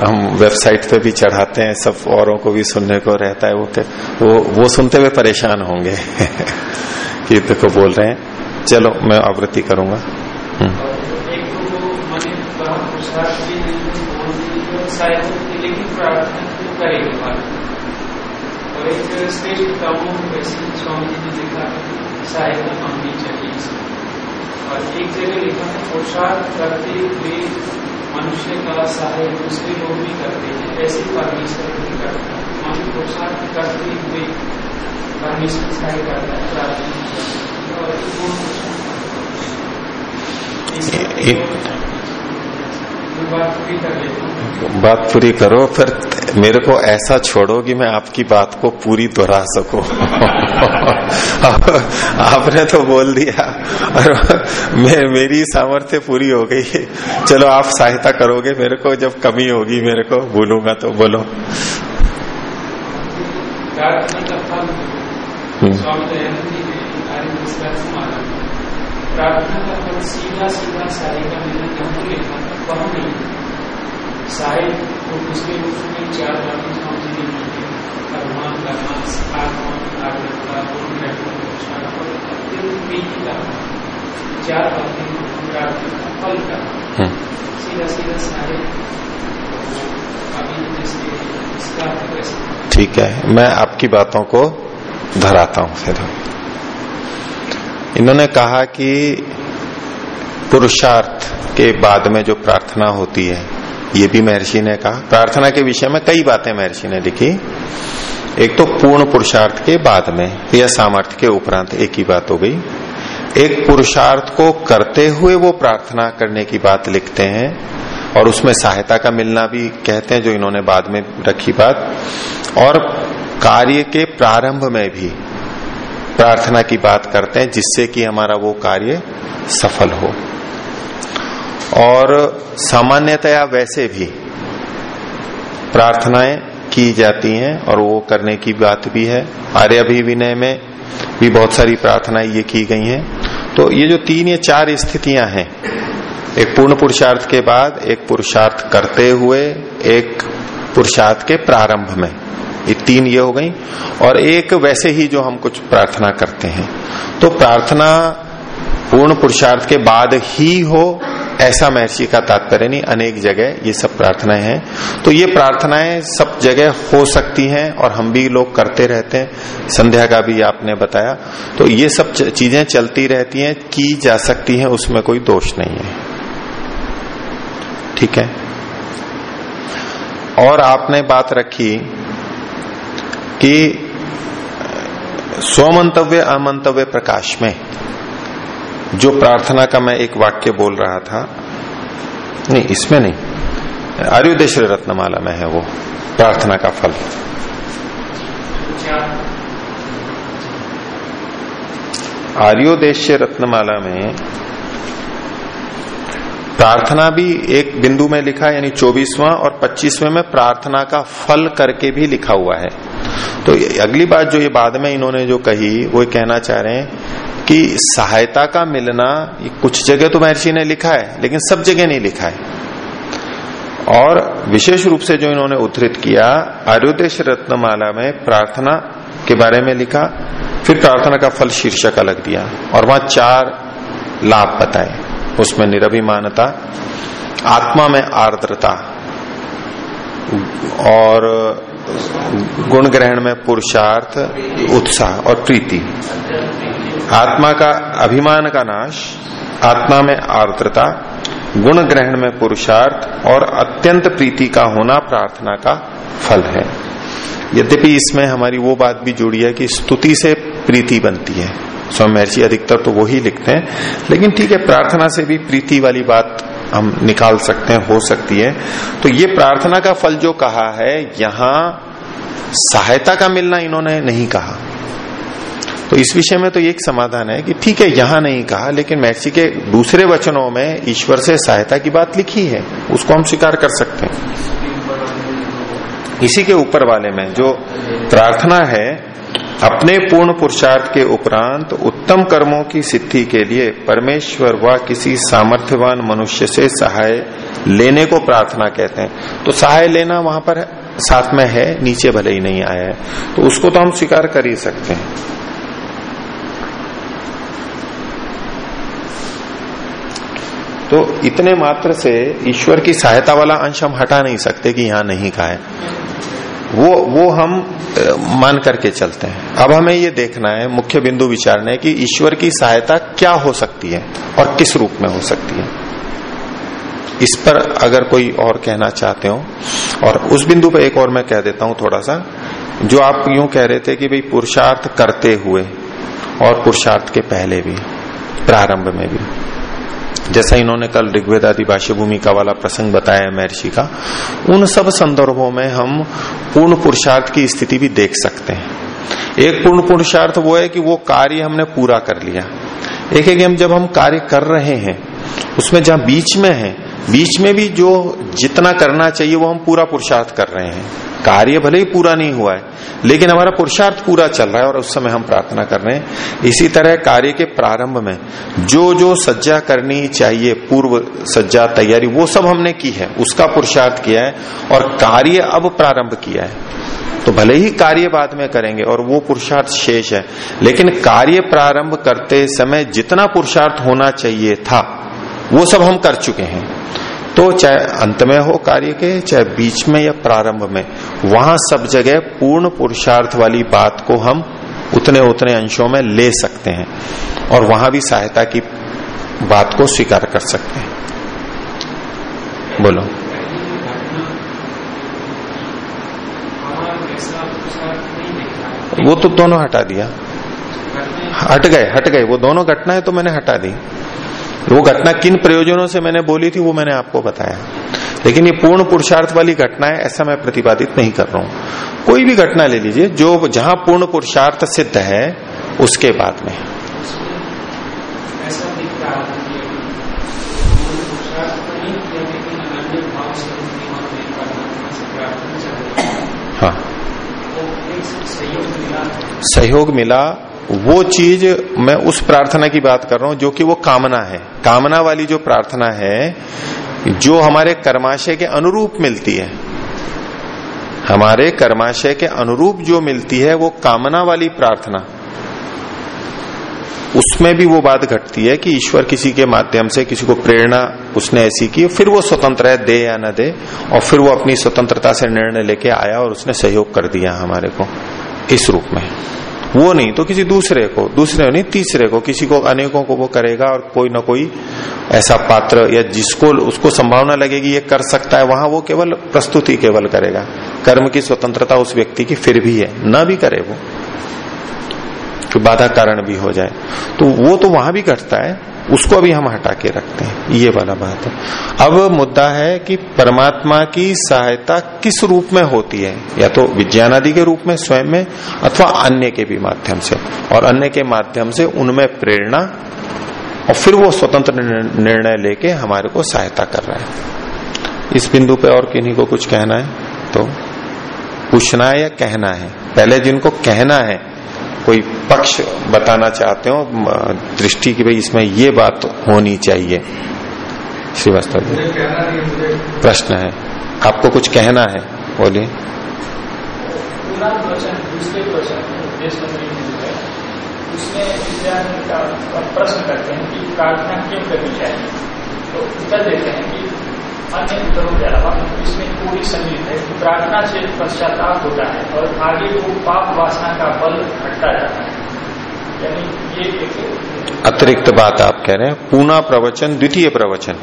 [SPEAKER 1] हम वेबसाइट पे भी चढ़ाते हैं, सब औरों को भी सुनने को रहता है, वो वो वो सुनते हुए परेशान होंगे कि देखो बोल रहे हैं, चलो मैं आवृत्ति करूँगा हम्म। और एक जगह लिखा है पुरुषार्थ करते हुए मनुष्य का सहाय दूसरे लोग भी करते हैं, ऐसे परमेश्वर भी करता है। मानो पुरुषार्थ करते हुए परमेश्वर सहाय करता है, प्रार्थना बात पूरी करो फिर मेरे को ऐसा छोड़ो कि मैं आपकी बात को पूरी दोहरा सकूँ। आपने तो बोल दिया। और मैं मेरी सामर्थ्य पूरी हो गई। है चलो आप सहायता करोगे मेरे को जब कमी होगी मेरे को बोलूँगा तो बोलो। हम्म। प्रार्थना का सीधा सीधा सारे का कम नहीं शायद वो पिछले वर्ष में चार लाख तो हम ज़िले में कर्मान करना आत्मा अत्यंत बेटी का चार फल हम्म। सीधा सीधा सारे ठीक है मैं आपकी बातों को धराता हूँ फिर। इन्होंने कहा कि पुरुषार्थ के बाद में जो प्रार्थना होती है, ये भी महर्षि ने कहा। प्रार्थना के विषय में कई बातें महर्षि ने लिखी। एक तो पूर्ण पुरुषार्थ के बाद में, या सामर्थ्य के उपरांत एक ही बात हो गई। एक पुरुषार्थ को करते हुए वो प्रार्थना करने की बात लिखते हैं, और उसमें सहायता का मिलना भी कहते हैं, जो इन्होंने बाद में रखी बात। और कार्य के प्रारंभ में भी प्रार्थना की बात करते हैं, जिससे कि हमारा वो कार्य सफल हो। और सामान्यतया वैसे भी प्रार्थनाएँ की जाती हैं और वो करने की बात भी है। आर्य विनय में भी बहुत सारी प्रार्थनाएँ ये की गई हैं। तो ये जो तीन या चार स्थितियाँ हैं, एक पूर्ण पुरुषार्थ के बाद, एक पुरुषार्थ करते हुए, एक पुरुषार्थ के प्रारंभ में, ये तीन ये हो गई। और एक वैसे ही जो हम कुछ प्रार्थना करते हैं। तो प्रार्थना पूर्ण पुरुषार्थ के बाद ही हो ऐसा महर्षि का तात्पर्य नहीं, अनेक जगह ये सब प्रार्थनाएँ हैं। तो ये प्रार्थनाएँ सब जगह हो सकती हैं और हम भी लोग करते रहते हैं। संध्या का भी आपने बताया। तो ये सब चीज़ें चलती रहती हैं, की जा सकती हैं, उसमें कोई दोष नहीं है। ठीक है? और आपने बात रखी कि स्वमंतव्य, अमंतव्य प्रकाश में। जो प्रार्थना का मैं एक वाक्य बोल रहा था, नहीं, इसमें नहीं। आर्योदेश रत्नमाला में है वो, प्रार्थना का फल। आर्योदेश रत्नमाला में प्रार्थना भी एक बिंदु में लिखा, यानी चौबीसवां और पच्चीसवें में प्रार्थना का फल करके भी लिखा हुआ है। तो अगली बात जो ये बाद में इन्होंने जो कही, वो कहना चाह रहे हैं कि सहायता का मिलना कुछ जगह तो महर्षि ने लिखा है, लेकिन सब जगह नहीं लिखा है। और विशेष रूप से जो इन्होंने उद्धृत किया आर्योदेश रत्नमाला में प्रार्थना के बारे में लिखा, फिर प्रार्थना का फल शीर्षक अलग दिया, और वहाँ चार लाभ बताए। उसमें निरभिमानता, आत्मा में आर्द्रता, और गुण ग्रहण में पुरुषार्थ, उत्साह और प्रीति। आत्मा का अभिमान का नाश, आत्मा में आर्द्रता गुण ग्रहण में पुरुषार्थ और अत्यंत प्रीति का होना प्रार्थना का फल है। यद्यपि इसमें हमारी वो बात भी जुड़ी है कि स्तुति से प्रीति बनती है। स्वामी महर्षि अधिकतर तो वो ही लिखते हैं, लेकिन ठीक है, प्रार्थना से भी प्रीति वाली बात हम निकाल सकते हैं, हो सकती है। तो ये प्रार्थना का फल जो कहा है, यहाँ सहायता का मिलना इन्होंने नहीं कहा। तो इस विषय में तो एक समाधान है कि ठीक है, यहाँ नहीं कहा, लेकिन महर्षि के दूसरे वचनों में ईश्वर से सहायता की बात लिखी है, उसको हम स्वीकार कर सकते हैं। इसी के ऊपर वाले में जो प्रार्थना है अपने पूर्ण पुरुषार्थ के उपरांत उत्तम कर्मों की सिद्धि के लिए परमेश्वर व किसी सामर्थ्यवान मनुष्य से सहाय लेने को प्रार्थना कहते हैं। तो सहाय लेना वहाँ पर साथ में है, नीचे भले ही नहीं आया है। तो उसको तो हम स्वीकार कर ही सकते हैं। तो इतने मात्र से ईश्वर की सहायता वाला अंश हम हटा नहीं सकते कि यहाँ नहीं कहा है वो वो हम मान करके चलते हैं। अब हमें ये देखना है, मुख्य बिंदु विचारना है कि ईश्वर की सहायता क्या हो सकती है और किस रूप में हो सकती है। इस पर अगर कोई और कहना चाहते हो, और उस बिंदु पर एक और मैं कह देता हूँ थोड़ा सा, जो आप यूँ कह रहे थे कि भाई पुरुषार्थ करते हुए और पुरुषार्थ के पहले भी, प्रारंभ में भी। जैसा इन्होंने कल ऋग्वेद आदि भाष्य भूमिका वाला प्रसंग बताया महर्षि का, उन सब संदर्भों में हम पूर्ण पुरुषार्थ की स्थिति भी देख सकते हैं। एक पूर्ण पुरुषार्थ वो है कि वो कार्य हमने पूरा कर लिया। एक एक हम जब हम कार्य कर रहे हैं, उसमें जहाँ बीच में है बीच में भी जो जितना करना चाहिए वो हम पूरा पुरुषार्थ कर रहे हैं। कार्य भले ही पूरा नहीं हुआ है, लेकिन हमारा पुरुषार्थ पूरा चल रहा है और उस समय हम प्रार्थना कर रहे हैं। इसी तरह कार्य के प्रारंभ में जो जो सज्जा करनी चाहिए, पूर्व सज्जा तैयारी, वो सब हमने की है, उसका पुरुषार्थ किया है और कार्य अब प्रारंभ किया है। तो भले ही कार्य बाद में करेंगे और वो पुरुषार्थ शेष है, लेकिन कार्य प्रारंभ करते समय जितना पुरुषार्थ होना चाहिए था वो सब हम कर चुके हैं। तो चाहे अंत में हो कार्य के, चाहे बीच में या प्रारंभ में, वहाँ सब जगह पूर्ण पुरुषार्थ वाली बात को हम उतने उतने अंशों में ले सकते हैं और वहाँ भी सहायता की बात को स्वीकार कर सकते हैं। बोलो। वो तो दोनों हटा दिया। हट गए हट गए, वो दोनों घटनाएँ तो मैंने हटा दी। वो घटना किन प्रयोजनों से मैंने बोली थी वो मैंने आपको बताया। लेकिन ये पूर्ण पुरुषार्थ वाली घटना है ऐसा मैं प्रतिपादित नहीं कर रहा हूँ। कोई भी घटना ले लीजिए जो जहाँ पूर्ण पुरुषार्थ सिद्ध है उसके बाद में। हाँ सहयोग मिला वो चीज़ मैं उस प्रार्थना की बात कर रहा हूँ, जो कि वो कामना है। कामना वाली जो प्रार्थना है, जो हमारे कर्माशय के अनुरूप मिलती है। हमारे कर्माशय के अनुरूप जो मिलती है, वो कामना वाली प्रार्थना। उसमें भी वो बात घटती है कि ईश्वर किसी के माध्यम से किसी को प्रेरणा उसने ऐसी की, फिर वो स्वतंत्र है, दे या न दे, और फिर वो अपनी स्वतंत्रता से निर्णय लेके आया और उसने सहयोग कर दिया हमारे को, इस रूप में। वो नहीं तो किसी दूसरे को, दूसरे नहीं, तीसरे को, किसी को, अनेकों को वो करेगा और कोई ना कोई ऐसा पात्र या जिसको, उसको संभावना लगेगी ये कर सकता है, वहाँ वो केवल प्रस्तुति केवल करेगा। कर्म की स्वतंत्रता उस व्यक्ति की फिर भी है, ना भी करे वो तो बाधा कारण भी हो जाए। तो वो तो वहाँ भी घटता है उसको अभी हम हटा के रखते हैं। ये वाला बात है। अब मुद्दा है कि परमात्मा की सहायता किस रूप में होती है? या तो विज्ञान आदि के रूप में, स्वयं में, अथवा अन्य के भी माध्यम से। और अन्य के माध्यम से उनमें प्रेरणा और फिर वो स्वतंत्र निर्णय लेके हमारे को सहायता कर रहा है। इस बिंदु पे और किन्हीं को कुछ कहना है? तो पूछना है या कहना है? पहले जिनको कहना है कोई पक्ष बताना चाहते हो दृष्टि की भाई इसमें ये बात होनी चाहिए। श्रीवास्तव जी। प्रश्न है। आपको कुछ कहना है? बोलिए।
[SPEAKER 2] प्रश्न करते हैं कि प्रार्थना क्यों करनी चाहिए? तो उत्तर देते हैं कि अन्य उत्तरों के अलावा इसमें पूरी संगीत है। प्रार्थना से पश्चाताप होता है और आगे वो पाप वासना का बल घटता जाता है। यानी ये
[SPEAKER 1] अतिरिक्त बात आप कह रहे हैं पूना प्रवचन द्वितीय प्रवचन।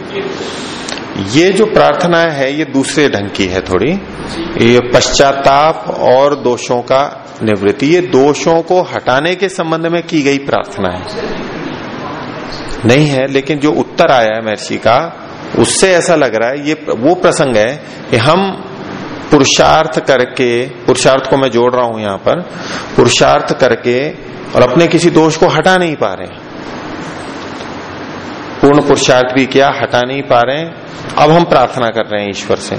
[SPEAKER 1] ये जो प्रार्थना है ये दूसरे ढंग की है थोड़ी। ये पश्चाताप और दोषों का निवृत्ति ये दोषों को हटाने के संबंध में की गई प्रार्थना है। नहीं है लेकिन जो उत्तर आया है महर्षि का उससे ऐसा लग रहा है, ये वो प्रसंग है कि हम पुरुषार्थ करके, पुरुषार्थ को मैं जोड़ रहा हूँ यहाँ पर, पुरुषार्थ करके और अपने किसी दोष को हटा नहीं पा रहे पूर्ण पुरुषार्थ भी किया? हटा नहीं पा रहे अब हम प्रार्थना कर रहे हैं ईश्वर से।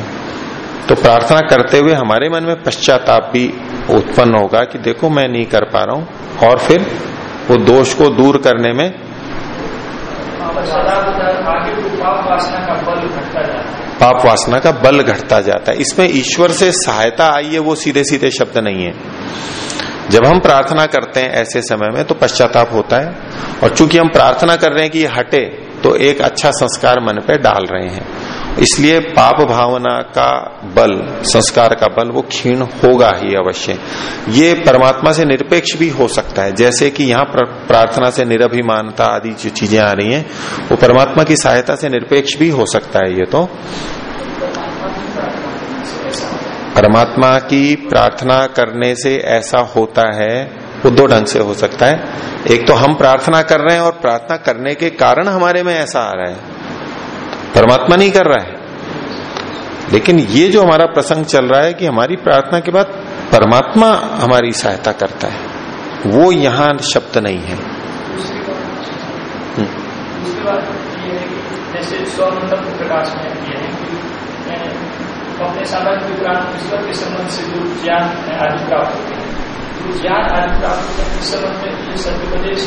[SPEAKER 1] तो प्रार्थना करते हुए हमारे मन में पश्चाताप भी उत्पन्न होगा कि देखो मैं नहीं कर पा रहा हूँ, और फिर वो दोष को दूर करने में पाप वासना का बल घटता जाता है। इसमें ईश्वर से सहायता आई है, वो सीधे सीधे शब्द नहीं है। जब हम प्रार्थना करते हैं ऐसे समय में तो पश्चाताप होता है। और चूँकि हम प्रार्थना कर रहे हैं कि ये हटे तो एक अच्छा संस्कार मन पे डाल रहे हैं। इसलिए पाप भावना का बल, संस्कार का बल, वो क्षीण होगा ही अवश्य। ये परमात्मा से निरपेक्ष भी हो सकता है। जैसे कि यहाँ प्रार्थना से निरभिमानता आदि जो चीज़ें आ रही हैं, वो परमात्मा की सहायता से निरपेक्ष भी हो सकता है ये तो। परमात्मा की प्रार्थना करने से ऐसा होता है, वो दो ढंग से हो सकता है। एक तो हम प्रार्थना कर रहे हैं और प्रार्थना करने के कारण हमारे में ऐसा आ रहा है। परमात्मा नहीं कर रहा है। लेकिन ये जो हमारा प्रसंग चल रहा है कि हमारी प्रार्थना के बाद परमात्मा हमारी सहायता करता है वो यहाँ शब्द नहीं है।
[SPEAKER 2] हम्म। प्रकाश में अपने ईश्वर के संबंध से जो ज्ञान आदि प्राप्त होते हैं। ज्ञान आदि प्राप्त हैं इस संबंध में ये सत्योपदेश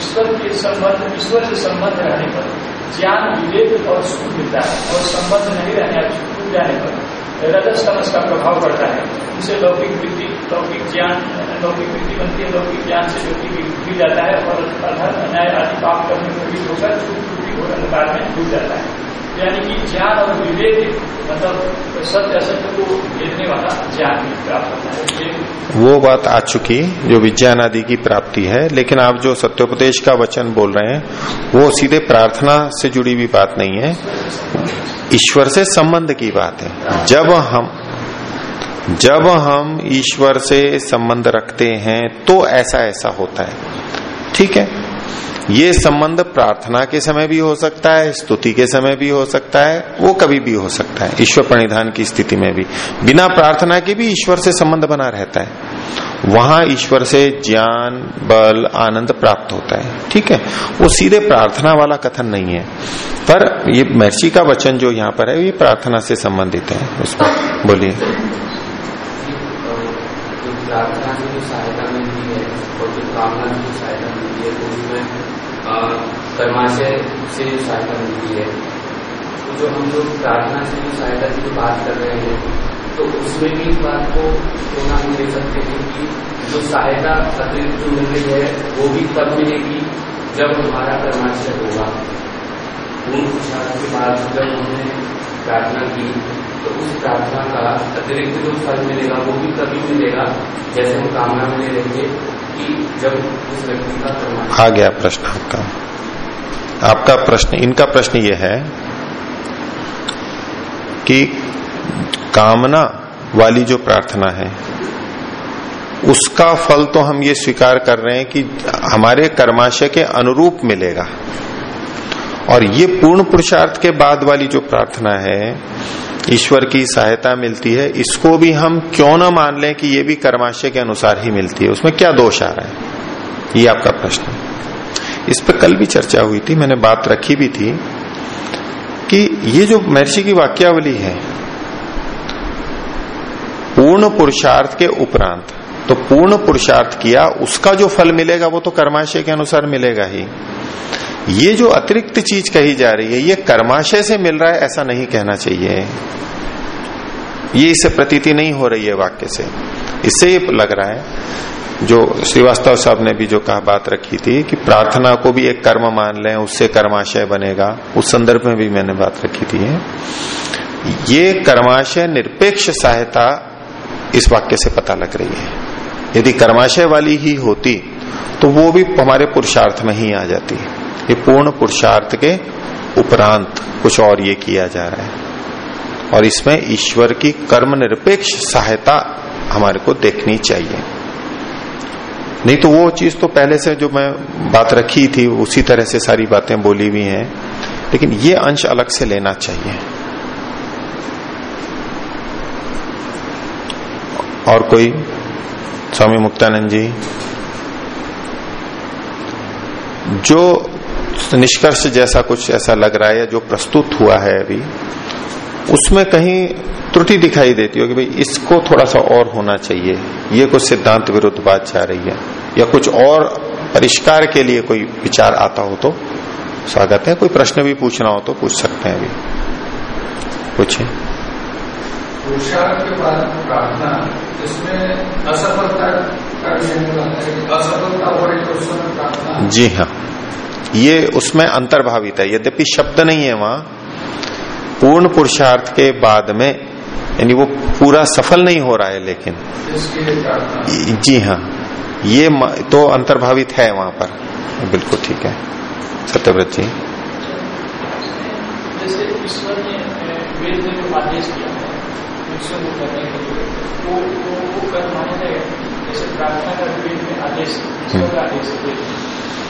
[SPEAKER 2] ईश्वर के संबंध ईश्वर से संबंध रहने पर ज्ञान विवेक और सुख मिलता है और संबंध नहीं रहने छूट जाने पर रजत समझ का प्रभाव पड़ता है उनसे लौकिक वृद्धि लौकिक ज्ञान लौकिक वृत्ति बनती है लौकिक ज्ञान से व्यक्ति भी जाता है और अधर्म अन्याय आदि पाप करने पर भी होकर छूट छूटी घोर अंधकार में डूब जाता है यानी कि ज्ञान और विवेक मतलब सत्य असत्य को भेजने वाला ज्ञान भी प्राप्त होता है।
[SPEAKER 1] वो बात आ चुकी, जो विज्ञान आदि की प्राप्ति है, लेकिन आप जो सत्योपदेश का वचन बोल रहे हैं, वो सीधे प्रार्थना से जुड़ी हुई बात नहीं है। ईश्वर से संबंध की बात है। जब हम जब हम ईश्वर से संबंध रखते हैं तो ऐसा ऐसा होता है। ठीक है? ये संबंध प्रार्थना के समय भी हो सकता है, स्तुति के समय भी हो सकता है, वो कभी भी हो सकता है, ईश्वर प्रणिधान की स्थिति में भी। बिना प्रार्थना के भी ईश्वर से संबंध बना रहता है। वहाँ ईश्वर से ज्ञान, बल, आनंद प्राप्त होता है, ठीक है? वो सीधे प्रार्थना वाला कथन नहीं है। पर ये महर्षि का वचन जो यहाँ पर है, ये प्रार्थना से संबंधित है उसमें बोलिए।
[SPEAKER 3] है और जो कामना की सहायता मिलती है तो उसमें कर्माशय से जो सहायता मिलती है। तो जो हम लोग प्रार्थना से जो सहायता की जो बात कर रहे हैं तो उसमें भी इस बात को क्यों हम दे सकते हैं कि जो सहायता अतिरिक्त जो मिल रही है, वो भी तब मिलेगी जब हमारा कर्माशय होगा। पूर्ण पुरुषार्थ के बाद जब हमने प्रार्थना की तो उस प्रार्थना का अतिरिक्त जो फल मिलेगा, वो भी तभी मिलेगा जैसे हम कामना में ले रहेंगे
[SPEAKER 1] आ गया प्रश्न आपका। आपका प्रश्न, इनका प्रश्न ये है कि कामना वाली जो प्रार्थना है, उसका फल तो हम ये स्वीकार कर रहे हैं कि हमारे कर्माशय के अनुरूप मिलेगा। और ये पूर्ण पुरुषार्थ के बाद वाली जो प्रार्थना है ईश्वर की सहायता मिलती है, इसको भी हम क्यों ना मान लें कि ये भी कर्माशय के अनुसार ही मिलती है? उसमें क्या दोष आ रहा है? ये आपका प्रश्न इस पर कल भी चर्चा हुई थी, मैंने बात रखी भी थी कि ये जो महर्षि की वाक्यावली है, पूर्ण पुरुषार्थ के उपरांत तो पूर्ण पुरुषार्थ किया, उसका जो फल मिलेगा वो तो कर्माशय के अनुसार मिलेगा ही। ये जो अतिरिक्त चीज़ कही जा रही है, ये कर्माशय से मिल रहा है, ऐसा नहीं कहना चाहिए। ये इससे प्रतीति नहीं हो रही है वाक्य से। इससे ये लग रहा है, जो श्रीवास्तव साहब ने भी जो कहा बात रखी थी कि प्रार्थना को भी एक कर्म मान लें, उससे कर्माशय बनेगा, उस संदर्भ में भी मैंने बात रखी थी। ये कर्माशय निरपेक्ष सहायता इस वाक्य से पता लग रही है। यदि कर्माशय वाली ही होती तो वो भी हमारे पुरुषार्थ में ही आ जाती। ये पूर्ण पुरुषार्थ के उपरांत कुछ और ये किया जा रहा है। और इसमें ईश्वर की कर्म निरपेक्ष सहायता हमारे को देखनी चाहिए। नहीं तो वो चीज़ तो पहले से जो मैं बात रखी थी, उसी तरह से सारी बातें बोली हुई हैं। लेकिन ये अंश अलग से लेना चाहिए। और कोई? स्वामी मुक्तानंद जी। जो निष्कर्ष जैसा कुछ ऐसा लग रहा है या जो प्रस्तुत हुआ है अभी उसमें कहीं त्रुटि दिखाई देती हो कि भाई इसको थोड़ा सा और होना चाहिए। ये कुछ सिद्धांत विरुद्ध बात जा रही है। या कुछ और परिष्कार के लिए कोई विचार आता हो तो स्वागत है। कोई प्रश्न भी पूछना हो तो पूछ सकते हैं अभी। पूछिए।
[SPEAKER 4] पुरुषार्थ के बाद प्रार्थना इसमें असफलता का असफलता और एक प्रार्थना।
[SPEAKER 1] जी हाँ। ये उसमें अंतर्भावित है। यद्यपि शब्द नहीं है वहाँ पूर्ण पुरुषार्थ के बाद में यानी वो पूरा सफल नहीं हो रहा है लेकिन। जी हाँ ये तो अंतर्भावित है वहाँ पर। बिल्कुल ठीक है। सत्यव्रत जी।
[SPEAKER 2] जैसे ईश्वर ने वेद में आदेश किया को करने के लिए वो वो वो कर माने जाएगा जैसे प्रार्थना का वेद में आदेश ईश्वर का आदेश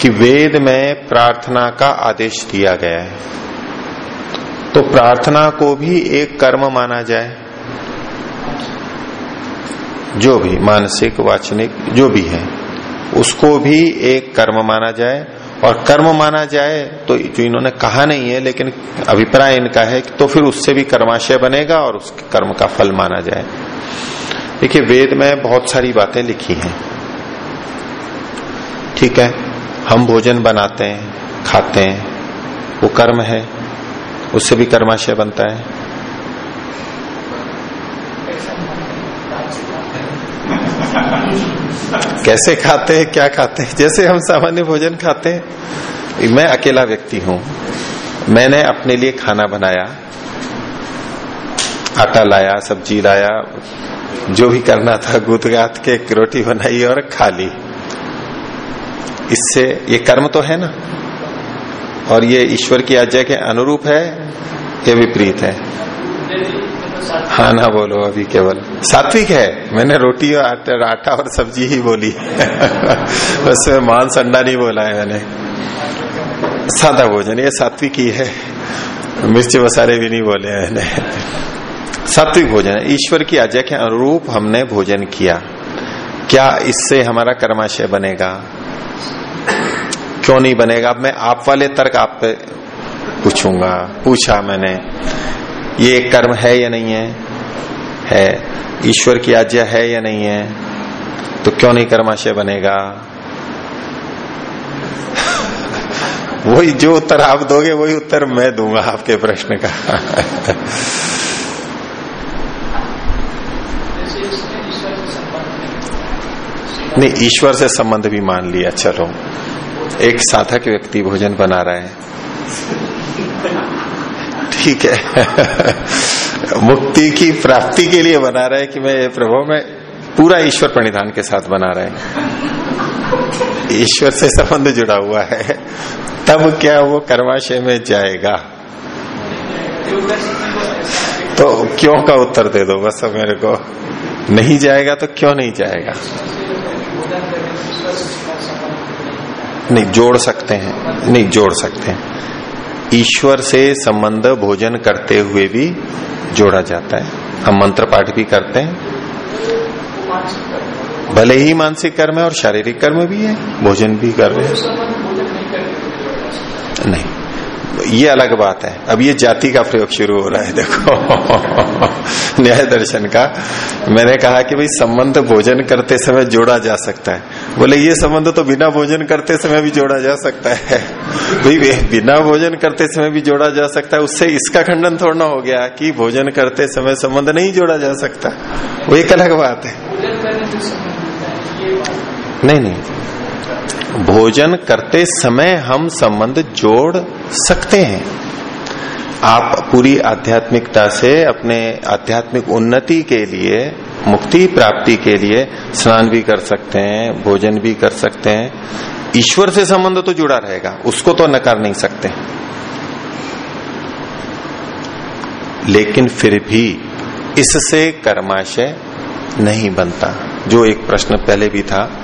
[SPEAKER 2] कि
[SPEAKER 1] वेद में प्रार्थना का आदेश दिया गया है। तो प्रार्थना को भी एक कर्म माना जाए। जो भी मानसिक, वाचनिक, जो भी है, उसको भी एक कर्म माना जाए। और कर्म माना जाए तो जो इन्होंने कहा नहीं है, लेकिन अभिप्राय इनका है तो फिर उससे भी कर्माशय बनेगा और उस कर्म का फल माना जाए। देखिए, वेद में बहुत सारी बातें लिखी हैं। ठीक है? हम भोजन बनाते हैं, खाते हैं, वो कर्म है, उससे भी कर्माशय बनता है। कैसे खाते हैं, क्या खाते हैं? जैसे हम सामान्य भोजन खाते हैं। मैं अकेला व्यक्ति हूँ। मैंने अपने लिए खाना बनाया, आटा लाया, सब्ज़ी लाया, जो भी करना था गुद गात के रोटी बनाई और खा ली। इससे ये कर्म तो है ना? और ये ईश्वर की आज्ञा के अनुरूप है ये विपरीत है। हाँ ना बोलो अभी केवल। सात्विक है। मैंने रोटी और आटा, आटा और सब्ज़ी ही बोली। बस मांस अंडा नहीं बोला है मैंने। सादा भोजन ये सात्विक ही है। मिर्च मसाले भी नहीं बोले मैंने। सात्विक भोजन ईश्वर की आज्ञा के अनुरूप हमने भोजन किया। क्या इससे हमारा कर्माशय बनेगा? क्यों नहीं बनेगा? अब मैं आप वाले तर्क आप पे पूछूँगा। पूछा मैंने, ये कर्म है या नहीं है? है। ईश्वर की आज्ञा है या नहीं है? तो क्यों नहीं कर्माशय बनेगा? वही जो उत्तर आप दोगे, वही उत्तर मैं दूँगा आपके प्रश्न का। नहीं, ईश्वर से संबंध भी मान लिया, चलो। एक साधक व्यक्ति भोजन बना रहा है। ठीक है। मुक्ति की प्राप्ति के लिए बना रहा है कि मैं, प्रभु, में पूरा ईश्वर प्रणिधान के साथ बना रहे हैं। ईश्वर से संबंध जुड़ा हुआ है। तब क्या वो कर्माशय में जाएगा? तो क्यों का उत्तर दे दो बस मेरे को? नहीं जाएगा तो क्यों नहीं जाएगा? नहीं, जोड़ सकते हैं। नहीं, जोड़ सकते हैं। ईश्वर से संबंध भोजन करते हुए भी जोड़ा जाता है। हम मंत्र पाठ भी करते हैं। भले ही मानसिक कर्म है और शारीरिक कर्म भी है, भोजन भी कर रहे हैं। नहीं। ये अलग बात है। अब ये जाति का प्रयोग शुरू हो रहा है देखो। न्याय दर्शन का। मैंने कहा कि भाई संबंध भोजन करते समय जोड़ा जा सकता है। बोले ये संबंध तो बिना भोजन करते समय भी जोड़ा जा सकता है। भाई बिना भोजन करते समय भी जोड़ा जा सकता है। उससे इसका खंडन थोड़ा हो गया कि भोजन करते समय संबंध नहीं जोड़ा जा सकता। वो एक अलग बात है। नहीं नहीं। भोजन करते समय हम संबंध जोड़ सकते हैं। आप पूरी आध्यात्मिकता से अपने आध्यात्मिक उन्नति के लिए, मुक्ति प्राप्ति के लिए स्नान भी कर सकते हैं, भोजन भी कर सकते हैं। ईश्वर से संबंध तो जुड़ा रहेगा, उसको तो नकार नहीं सकते। लेकिन फिर भी इससे कर्माशय नहीं बनता। जो एक प्रश्न पहले भी था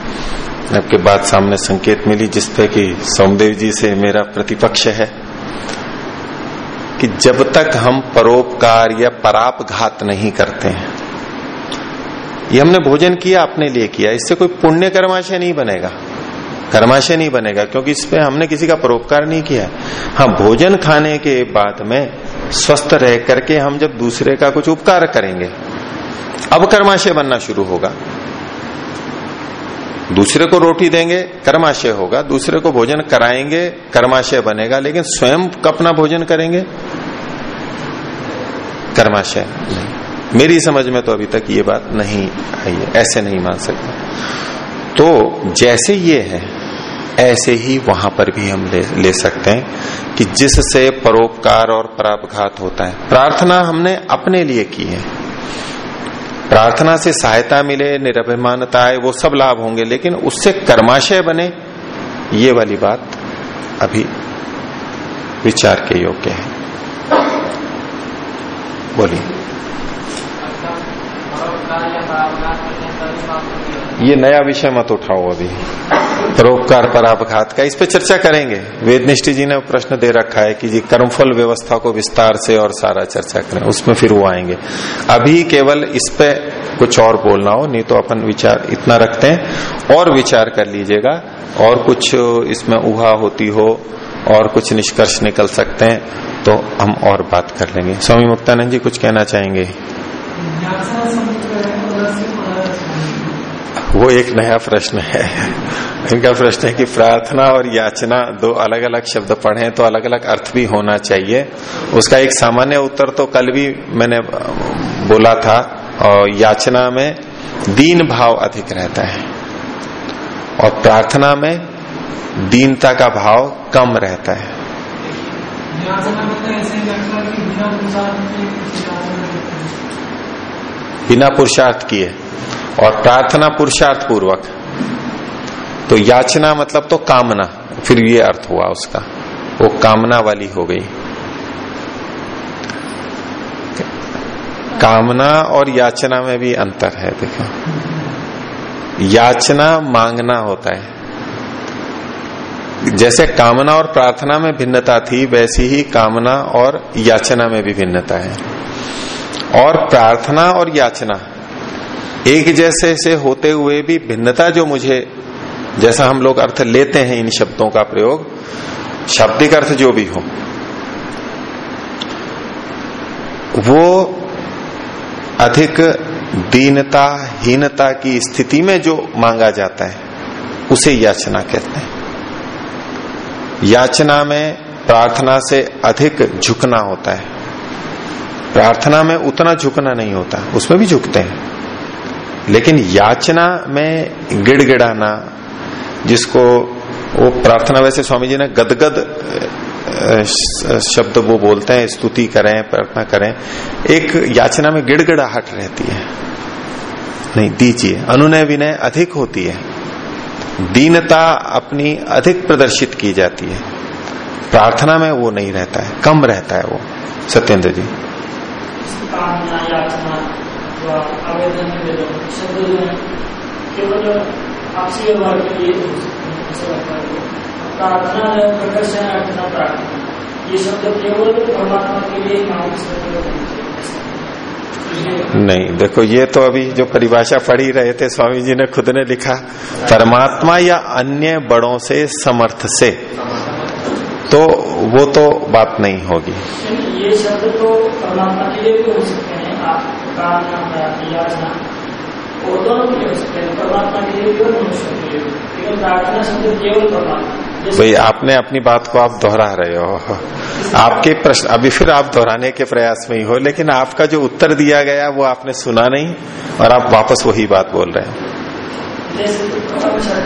[SPEAKER 1] आपके बाद सामने संकेत मिली, जिस जिसपे कि सोमदेव जी से मेरा प्रतिपक्ष है कि जब तक हम परोपकार या पराप घात नहीं करते हैं, ये हमने भोजन किया अपने लिए किया, इससे कोई पुण्य कर्माशय नहीं बनेगा। कर्माशय नहीं बनेगा, क्योंकि इस पे हमने किसी का परोपकार नहीं किया। हाँ भोजन खाने के बाद में स्वस्थ रह करके हम जब दूसरे का कुछ उपकार करेंगे, अब कर्माशय बनना शुरू होगा। दूसरे को रोटी देंगे कर्माशय होगा। दूसरे को भोजन कराएँगे कर्माशय बनेगा लेकिन स्वयं अपना भोजन करेंगे। कर्माशय मेरी समझ में तो अभी तक ये बात नहीं आई है ऐसे नहीं मान सकते। तो जैसे ये है ऐसे ही वहाँ पर भी हम ले, ले सकते हैं कि जिससे परोपकार और परापघात होता है। प्रार्थना हमने अपने लिए की है। प्रार्थना से सहायता मिले निरभिमानता आए वो सब लाभ होंगे, लेकिन उससे कर्माशय बने, ये वाली बात अभी विचार के योग्य है। बोलिए। ये नया विषय मत उठाओ अभी। परोपकार पर अपघात का इस पे चर्चा करेंगे। वेदनिष्ठि जी ने प्रश्न दे रखा है कि जी कर्मफल व्यवस्था को विस्तार से और सारा चर्चा करें, उसमें फिर वो आएँगे। अभी केवल इस पे कुछ और बोलना हो, नहीं तो अपन विचार इतना रखते हैं। और विचार कर लीजिएगा, और कुछ इसमें उहा होती हो, और कुछ निष्कर्ष निकल सकते हैं तो हम और बात कर लेंगे। स्वामी मुक्तानंद जी कुछ कहना चाहेंगे? वो एक नया प्रश्न है। इनका प्रश्न है कि प्रार्थना और याचना दो अलग अलग शब्द पढ़े तो अलग अलग अर्थ भी होना चाहिए। उसका एक सामान्य उत्तर तो कल भी मैंने बोला था और याचना में दीन भाव अधिक रहता है और प्रार्थना में दीनता का भाव कम रहता है। बिना पुरुषार्थ किए। और प्रार्थना पुरुषार्थ पूर्वक तो याचना मतलब तो कामना, फिर ये अर्थ हुआ उसका। वो कामना वाली हो गई। कामना और याचना में भी अंतर है, देखो। याचना मांगना होता है। जैसे कामना और प्रार्थना में भिन्नता थी, वैसी ही कामना और याचना में भी भिन्नता है। और प्रार्थना और याचना एक जैसे से होते हुए भी भिन्नता जो मुझे, जैसा हम लोग अर्थ लेते हैं इन शब्दों का प्रयोग, शाब्दिक अर्थ जो भी हो, वो अधिक दीनता हीनता की स्थिति में जो मांगा जाता है, उसे याचना कहते हैं। याचना में प्रार्थना से अधिक झुकना होता है। प्रार्थना में उतना झुकना नहीं होता, उसमें भी झुकते हैं। लेकिन याचना में गिड़गिड़ाना, जिसको वो प्रार्थना, वैसे स्वामी जी ने गदगद शब्द वो बोलते हैं, स्तुति करें, प्रार्थना करें, एक याचना में गिड़गिड़ाहट रहती है। नहीं, दीजिए। अनुनय विनय अधिक होती है। दीनता अपनी अधिक प्रदर्शित की जाती है। प्रार्थना में वो नहीं रहता है, कम रहता है वो। सत्येंद्र जी।
[SPEAKER 2] आवेदन शब्द जो है केवल आपसी व्यवहार के लिए प्रार्थना प्रकर्षण अर्चना प्रार्थना ये शब्द केवल परमात्मा के लिए
[SPEAKER 1] नहीं, देखो, ये तो अभी जो परिभाषा पढ़ी रहे थे, स्वामी जी ने खुद ने लिखा, परमात्मा या अन्य बड़ों से समर्थ से। तो वो तो बात नहीं होगी।
[SPEAKER 2] ये शब्द तो परमात्मा के लिए भी हो सकते हैं। आप याचना वो दोनों के लिए हो सकते हैं परमात्मा के लिए भी और मनुष्य के लिए लेकिन प्रार्थना शब्द केवल परमात्मा
[SPEAKER 1] भाई आपने अपनी बात को आप दोहरा रहे हो। आपके प्रश्न अभी फिर आप दोहराने के प्रयास में ही हो लेकिन आपका जो उत्तर दिया गया वो आपने सुना नहीं और आप वापस वही बात बोल रहे हैं।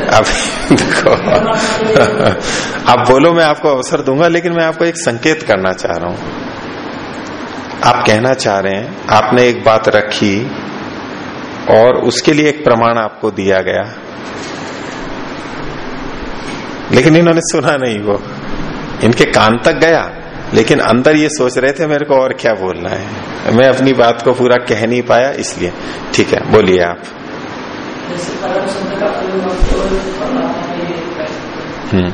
[SPEAKER 1] अब देखो। आप बोलो मैं आपको अवसर दूँगा लेकिन मैं आपको एक संकेत करना चाह रहा हूँ। आप कहना चाह रहे हैं आपने एक बात रखी और उसके लिए एक प्रमाण आपको दिया गया। लेकिन इन्होंने सुना नहीं वो। इनके कान तक गया लेकिन अंदर ये सोच रहे थे मेरे को और क्या बोलना है? मैं अपनी बात को पूरा कह नहीं पाया इसलिए। ठीक है बोलिए आप। हम्म।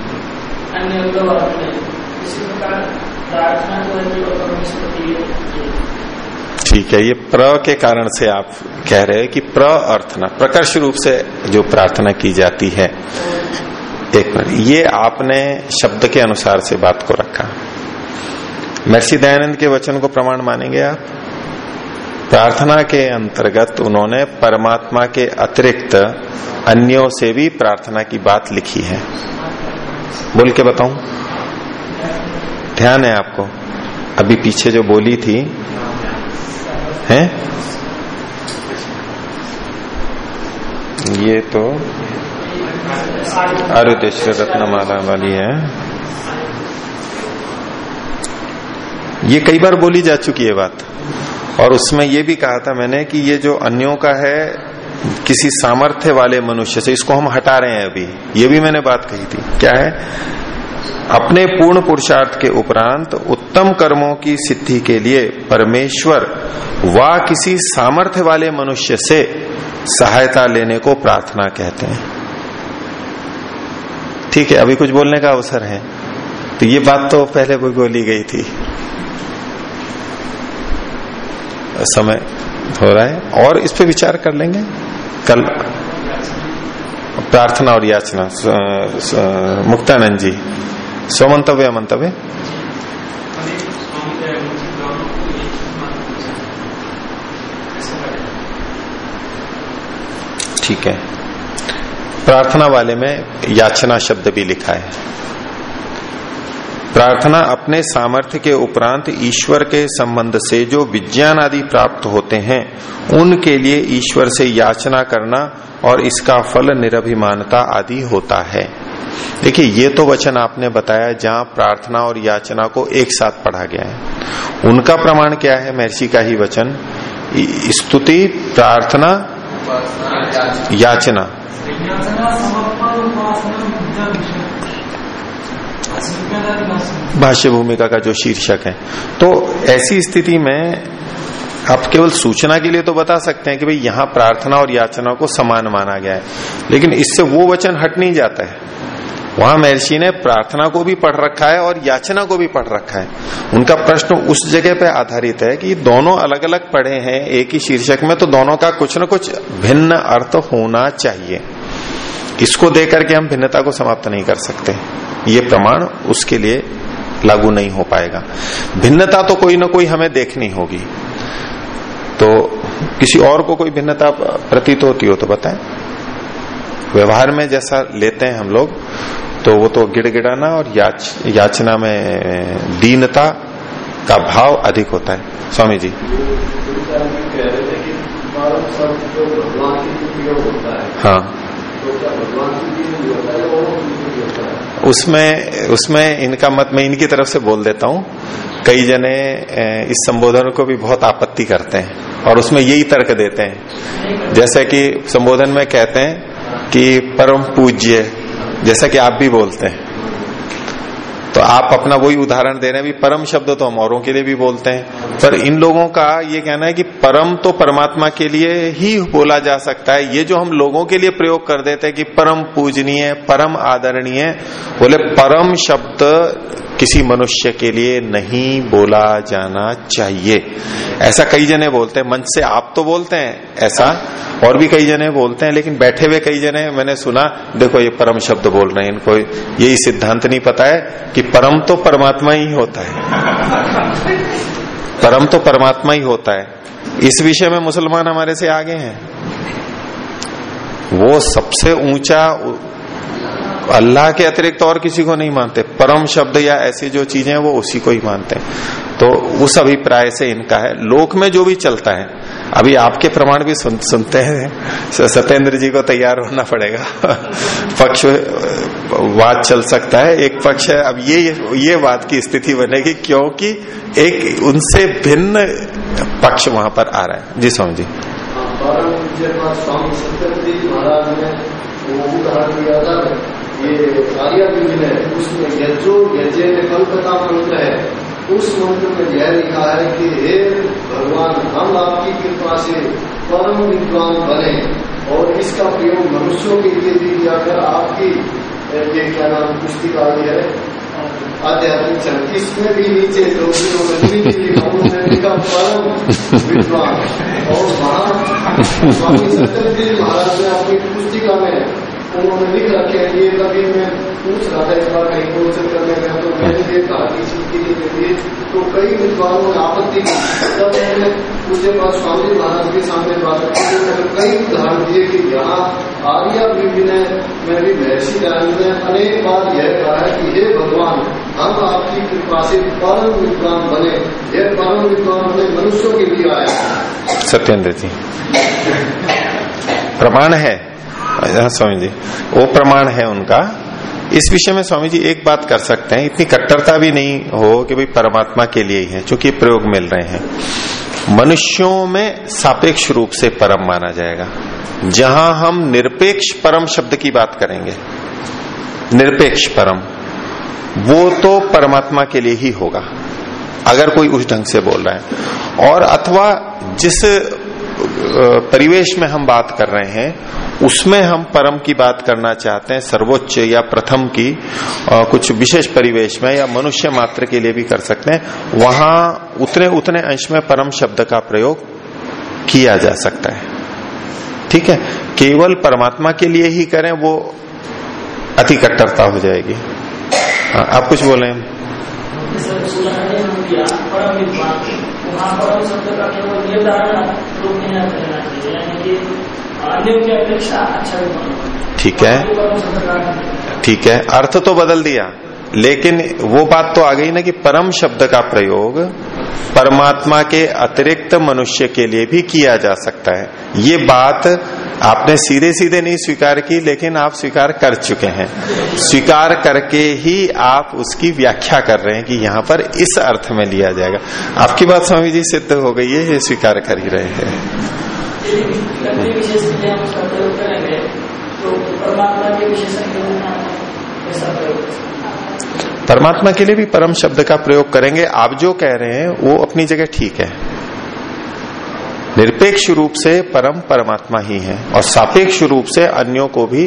[SPEAKER 1] ठीक है, ये प्र के कारण से आप कह रहे हैं कि प्र अर्थना, प्रकर्ष रूप से जो प्रार्थना की जाती है, एक मिनट, ये आपने शब्द के अनुसार से बात को रखा। महर्षि दयानंद के वचन को प्रमाण मानेंगे आप? प्रार्थना के अंतर्गत उन्होंने परमात्मा के अतिरिक्त अन्यों से भी प्रार्थना की बात लिखी है। बोल के बताऊँ? ध्यान है आपको? अभी पीछे जो बोली थी, है? ये तो आरुदेश्वर रत्नमाला वाली है। ये कई बार बोली जा चुकी है बात। और उसमें ये भी कहा था मैंने कि ये जो अन्यों का है, किसी सामर्थ्य वाले मनुष्य से, इसको हम हटा रहे हैं अभी। ये भी मैंने बात कही थी। क्या है? अपने पूर्ण पुरुषार्थ के उपरांत उत्तम कर्मों की सिद्धि के लिए परमेश्वर व किसी सामर्थ्य वाले मनुष्य से सहायता लेने को प्रार्थना कहते हैं। ठीक है, अभी कुछ बोलने का अवसर है। तो ये बात तो पहले बोली गई थी। समय हो रहा है, और इस पे विचार कर लेंगे। कल प्रार्थना और याचना मुक्तानंद जी। स्वमंतव्य मंतव्य? ठीक है। प्रार्थना वाले में याचना शब्द भी लिखा है। प्रार्थना अपने सामर्थ्य के उपरांत ईश्वर के संबंध से जो विज्ञान आदि प्राप्त होते हैं उनके लिए ईश्वर से याचना करना और इसका फल निरभिमानता आदि होता है। देखिए ये तो वचन आपने बताया जहाँ प्रार्थना और याचना को एक साथ पढ़ा गया है। उनका प्रमाण क्या है? महर्षि का ही वचन। स्तुति प्रार्थना याचना। भाष्य भूमिका का जो शीर्षक है। तो ऐसी स्थिति में आप केवल सूचना के लिए तो बता सकते हैं कि भाई यहाँ प्रार्थना और याचना को समान माना गया है। लेकिन इससे वो वचन हट नहीं जाता है। वहाँ महर्षि ने प्रार्थना को भी पढ़ रखा है और याचना को भी पढ़ रखा है। उनका प्रश्न उस जगह पे आधारित है कि दोनों अलग अलग पढ़े हैं, एक ही शीर्षक में तो दोनों का कुछ न कुछ भिन्न अर्थ होना चाहिए। इसको देकर के हम भिन्नता को समाप्त नहीं कर सकते। ये प्रमाण उसके लिए लागू नहीं हो पाएगा। भिन्नता तो कोई ना कोई हमें देखनी होगी। तो किसी और को कोई भिन्नता प्रतीत होती हो तो बताएँ। व्यवहार में जैसा लेते हैं हम लोग तो वो तो गिड़गिड़ाना और याच, याचना में दीनता का भाव अधिक होता है। स्वामी जी। हाँ। उसमें उसमें इनका मत, मैं इनकी तरफ़ से बोल देता हूँ। कई जने इस संबोधन को भी बहुत आपत्ति करते हैं और उसमें यही तर्क देते हैं। जैसे कि संबोधन में कहते हैं कि परम पूज्य, जैसा कि आप भी बोलते हैं। तो आप अपना वही उदाहरण दे रहे हैं भी परम शब्द तो हम औरों के लिए भी बोलते हैं। पर इन लोगों का ये कहना है कि परम तो परमात्मा के लिए ही बोला जा सकता है। ये जो हम लोगों के लिए प्रयोग कर देते हैं कि परम पूजनीय, परम आदरणीय, बोले परम शब्द किसी मनुष्य के लिए नहीं बोला जाना चाहिए। ऐसा कई जने बोलते हैं, मंच से आप तो बोलते हैं, ऐसा और भी कई जने बोलते हैं, लेकिन बैठे हुए कई जने, मैंने सुना, देखो ये परम शब्द बोल रहे हैं इनको, यही सिद्धांत नहीं पता है कि परम तो परमात्मा ही होता है। परम तो परमात्मा ही होता है। इस विषय में मुसलमान हमारे से आगे हैं। वो सबसे ऊँचा अल्लाह के अतिरिक्त और किसी को नहीं मानते। परम शब्द या ऐसी जो चीज़ें वो उसी को ही मानते हैं। तो उस अभिप्राय से इनका है। लोक में जो भी चलता है अभी आपके प्रमाण भी सुन, सुनते हैं। सत्येंद्र जी को तैयार होना पड़ेगा। पक्ष वाद चल सकता है एक पक्ष है। अब ये ये वाद की स्थिति बनेगी क्योंकि एक उनसे भिन्न पक्ष वहाँ पर आ रहा है। जी स्वामी जी। स्वामी सत्येंद्र महाराज ने वो ये आर्या है उसमें यजो यजे कलकता मंत्र है। उस मंत्र में यह लिखा है कि, हे भगवान, हम आपकी कृपा से परम विद्वान बने और इसका प्रयोग मनुष्यों के लिए भी किया कर आपकी ये क्या नाम, पुस्तिका भी है? आध्यात्मिक चंद। इसमें भी नीचे द्रौपदी लिखा परम विद्वान और वहाँ स्वामी सत्यदेव महाराज ने अपनी पुस्तिका में उन्होंने लिख रखे हैं ये कभी मैं पूछ रहा था एक बार कहीं गोचर करने में तो मैंने देखा किसी के लिए तो कई विद्वानों ने आपत्ति की। तब मैंने उसके पास स्वामी महाराज के सामने बात रखी कई उदाहरण दिए कि यहाँ आर्या बीबी ने मैं भी महर्षि दयानंद ने अनेक बार यह कहा है कि हे भगवान हम आपकी कृपा से परम विद्वान बने। यह परम विद्वान बने मनुष्यों के लिए आया सत्येंद्र जी प्रमाण हाँ, स्वामी जी वो प्रमाण है उनका। इस विषय में स्वामी जी एक बात कर सकते हैं, इतनी कट्टरता भी नहीं हो कि भाई परमात्मा के लिए ही है, चूँकि प्रयोग मिल रहे हैं। मनुष्यों में सापेक्ष रूप से परम माना जाएगा। जहाँ हम निरपेक्ष परम शब्द की बात करेंगे, निरपेक्ष परम, वो तो परमात्मा के लिए ही होगा, अगर कोई उस ढंग से बोल रहा है। और अथवा जिस परिवेश में हम बात कर रहे हैं उसमें हम परम की बात करना चाहते हैं सर्वोच्च या प्रथम की कुछ विशेष परिवेश में या मनुष्य मात्र के लिए भी कर सकते हैं। वहाँ उतने उतने अंश में परम शब्द का प्रयोग किया जा सकता है। ठीक है? केवल परमात्मा के लिए ही करें वो अति कट्टरता हो जाएगी। हाँ, आप कुछ बोले?
[SPEAKER 5] परम
[SPEAKER 1] ठीक है। ठीक है। अर्थ तो बदल दिया। लेकिन वो बात तो आ गई ना कि परम शब्द का प्रयोग परमात्मा के अतिरिक्त मनुष्य के लिए भी किया जा सकता है। ये बात आपने सीधे सीधे नहीं स्वीकार की, लेकिन आप स्वीकार कर चुके हैं। स्वीकार करके ही आप उसकी व्याख्या कर रहे हैं कि यहाँ पर इस अर्थ में लिया जाएगा। आपकी बात स्वामी जी सिद्ध हो गई है, ये स्वीकार कर ही रहे हैं।
[SPEAKER 5] परमात्मा के
[SPEAKER 1] लिए भी परम शब्द का प्रयोग करेंगे। आप जो कह रहे हैं, वो अपनी जगह ठीक है। निरपेक्ष रूप से परम परमात्मा ही है और सापेक्ष रूप से अन्यों को भी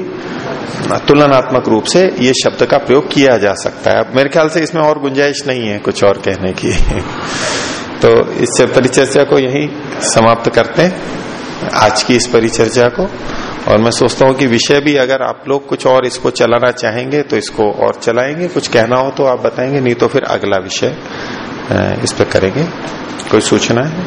[SPEAKER 1] तुलनात्मक रूप से ये शब्द का प्रयोग किया जा सकता है। अब मेरे ख्याल से इसमें और गुंजाइश नहीं है कुछ और कहने की। तो इस परिचर्चा को यही समाप्त करते हैं। आज की इस परिचर्चा को। और मैं सोचता हूँ कि विषय भी अगर आप लोग कुछ और इसको चलाना चाहेंगे तो इसको और चलाएँगे। कुछ कहना हो तो आप बताएँगे, नहीं तो फिर अगला विषय इस पर करेंगे। कोई सूचना है?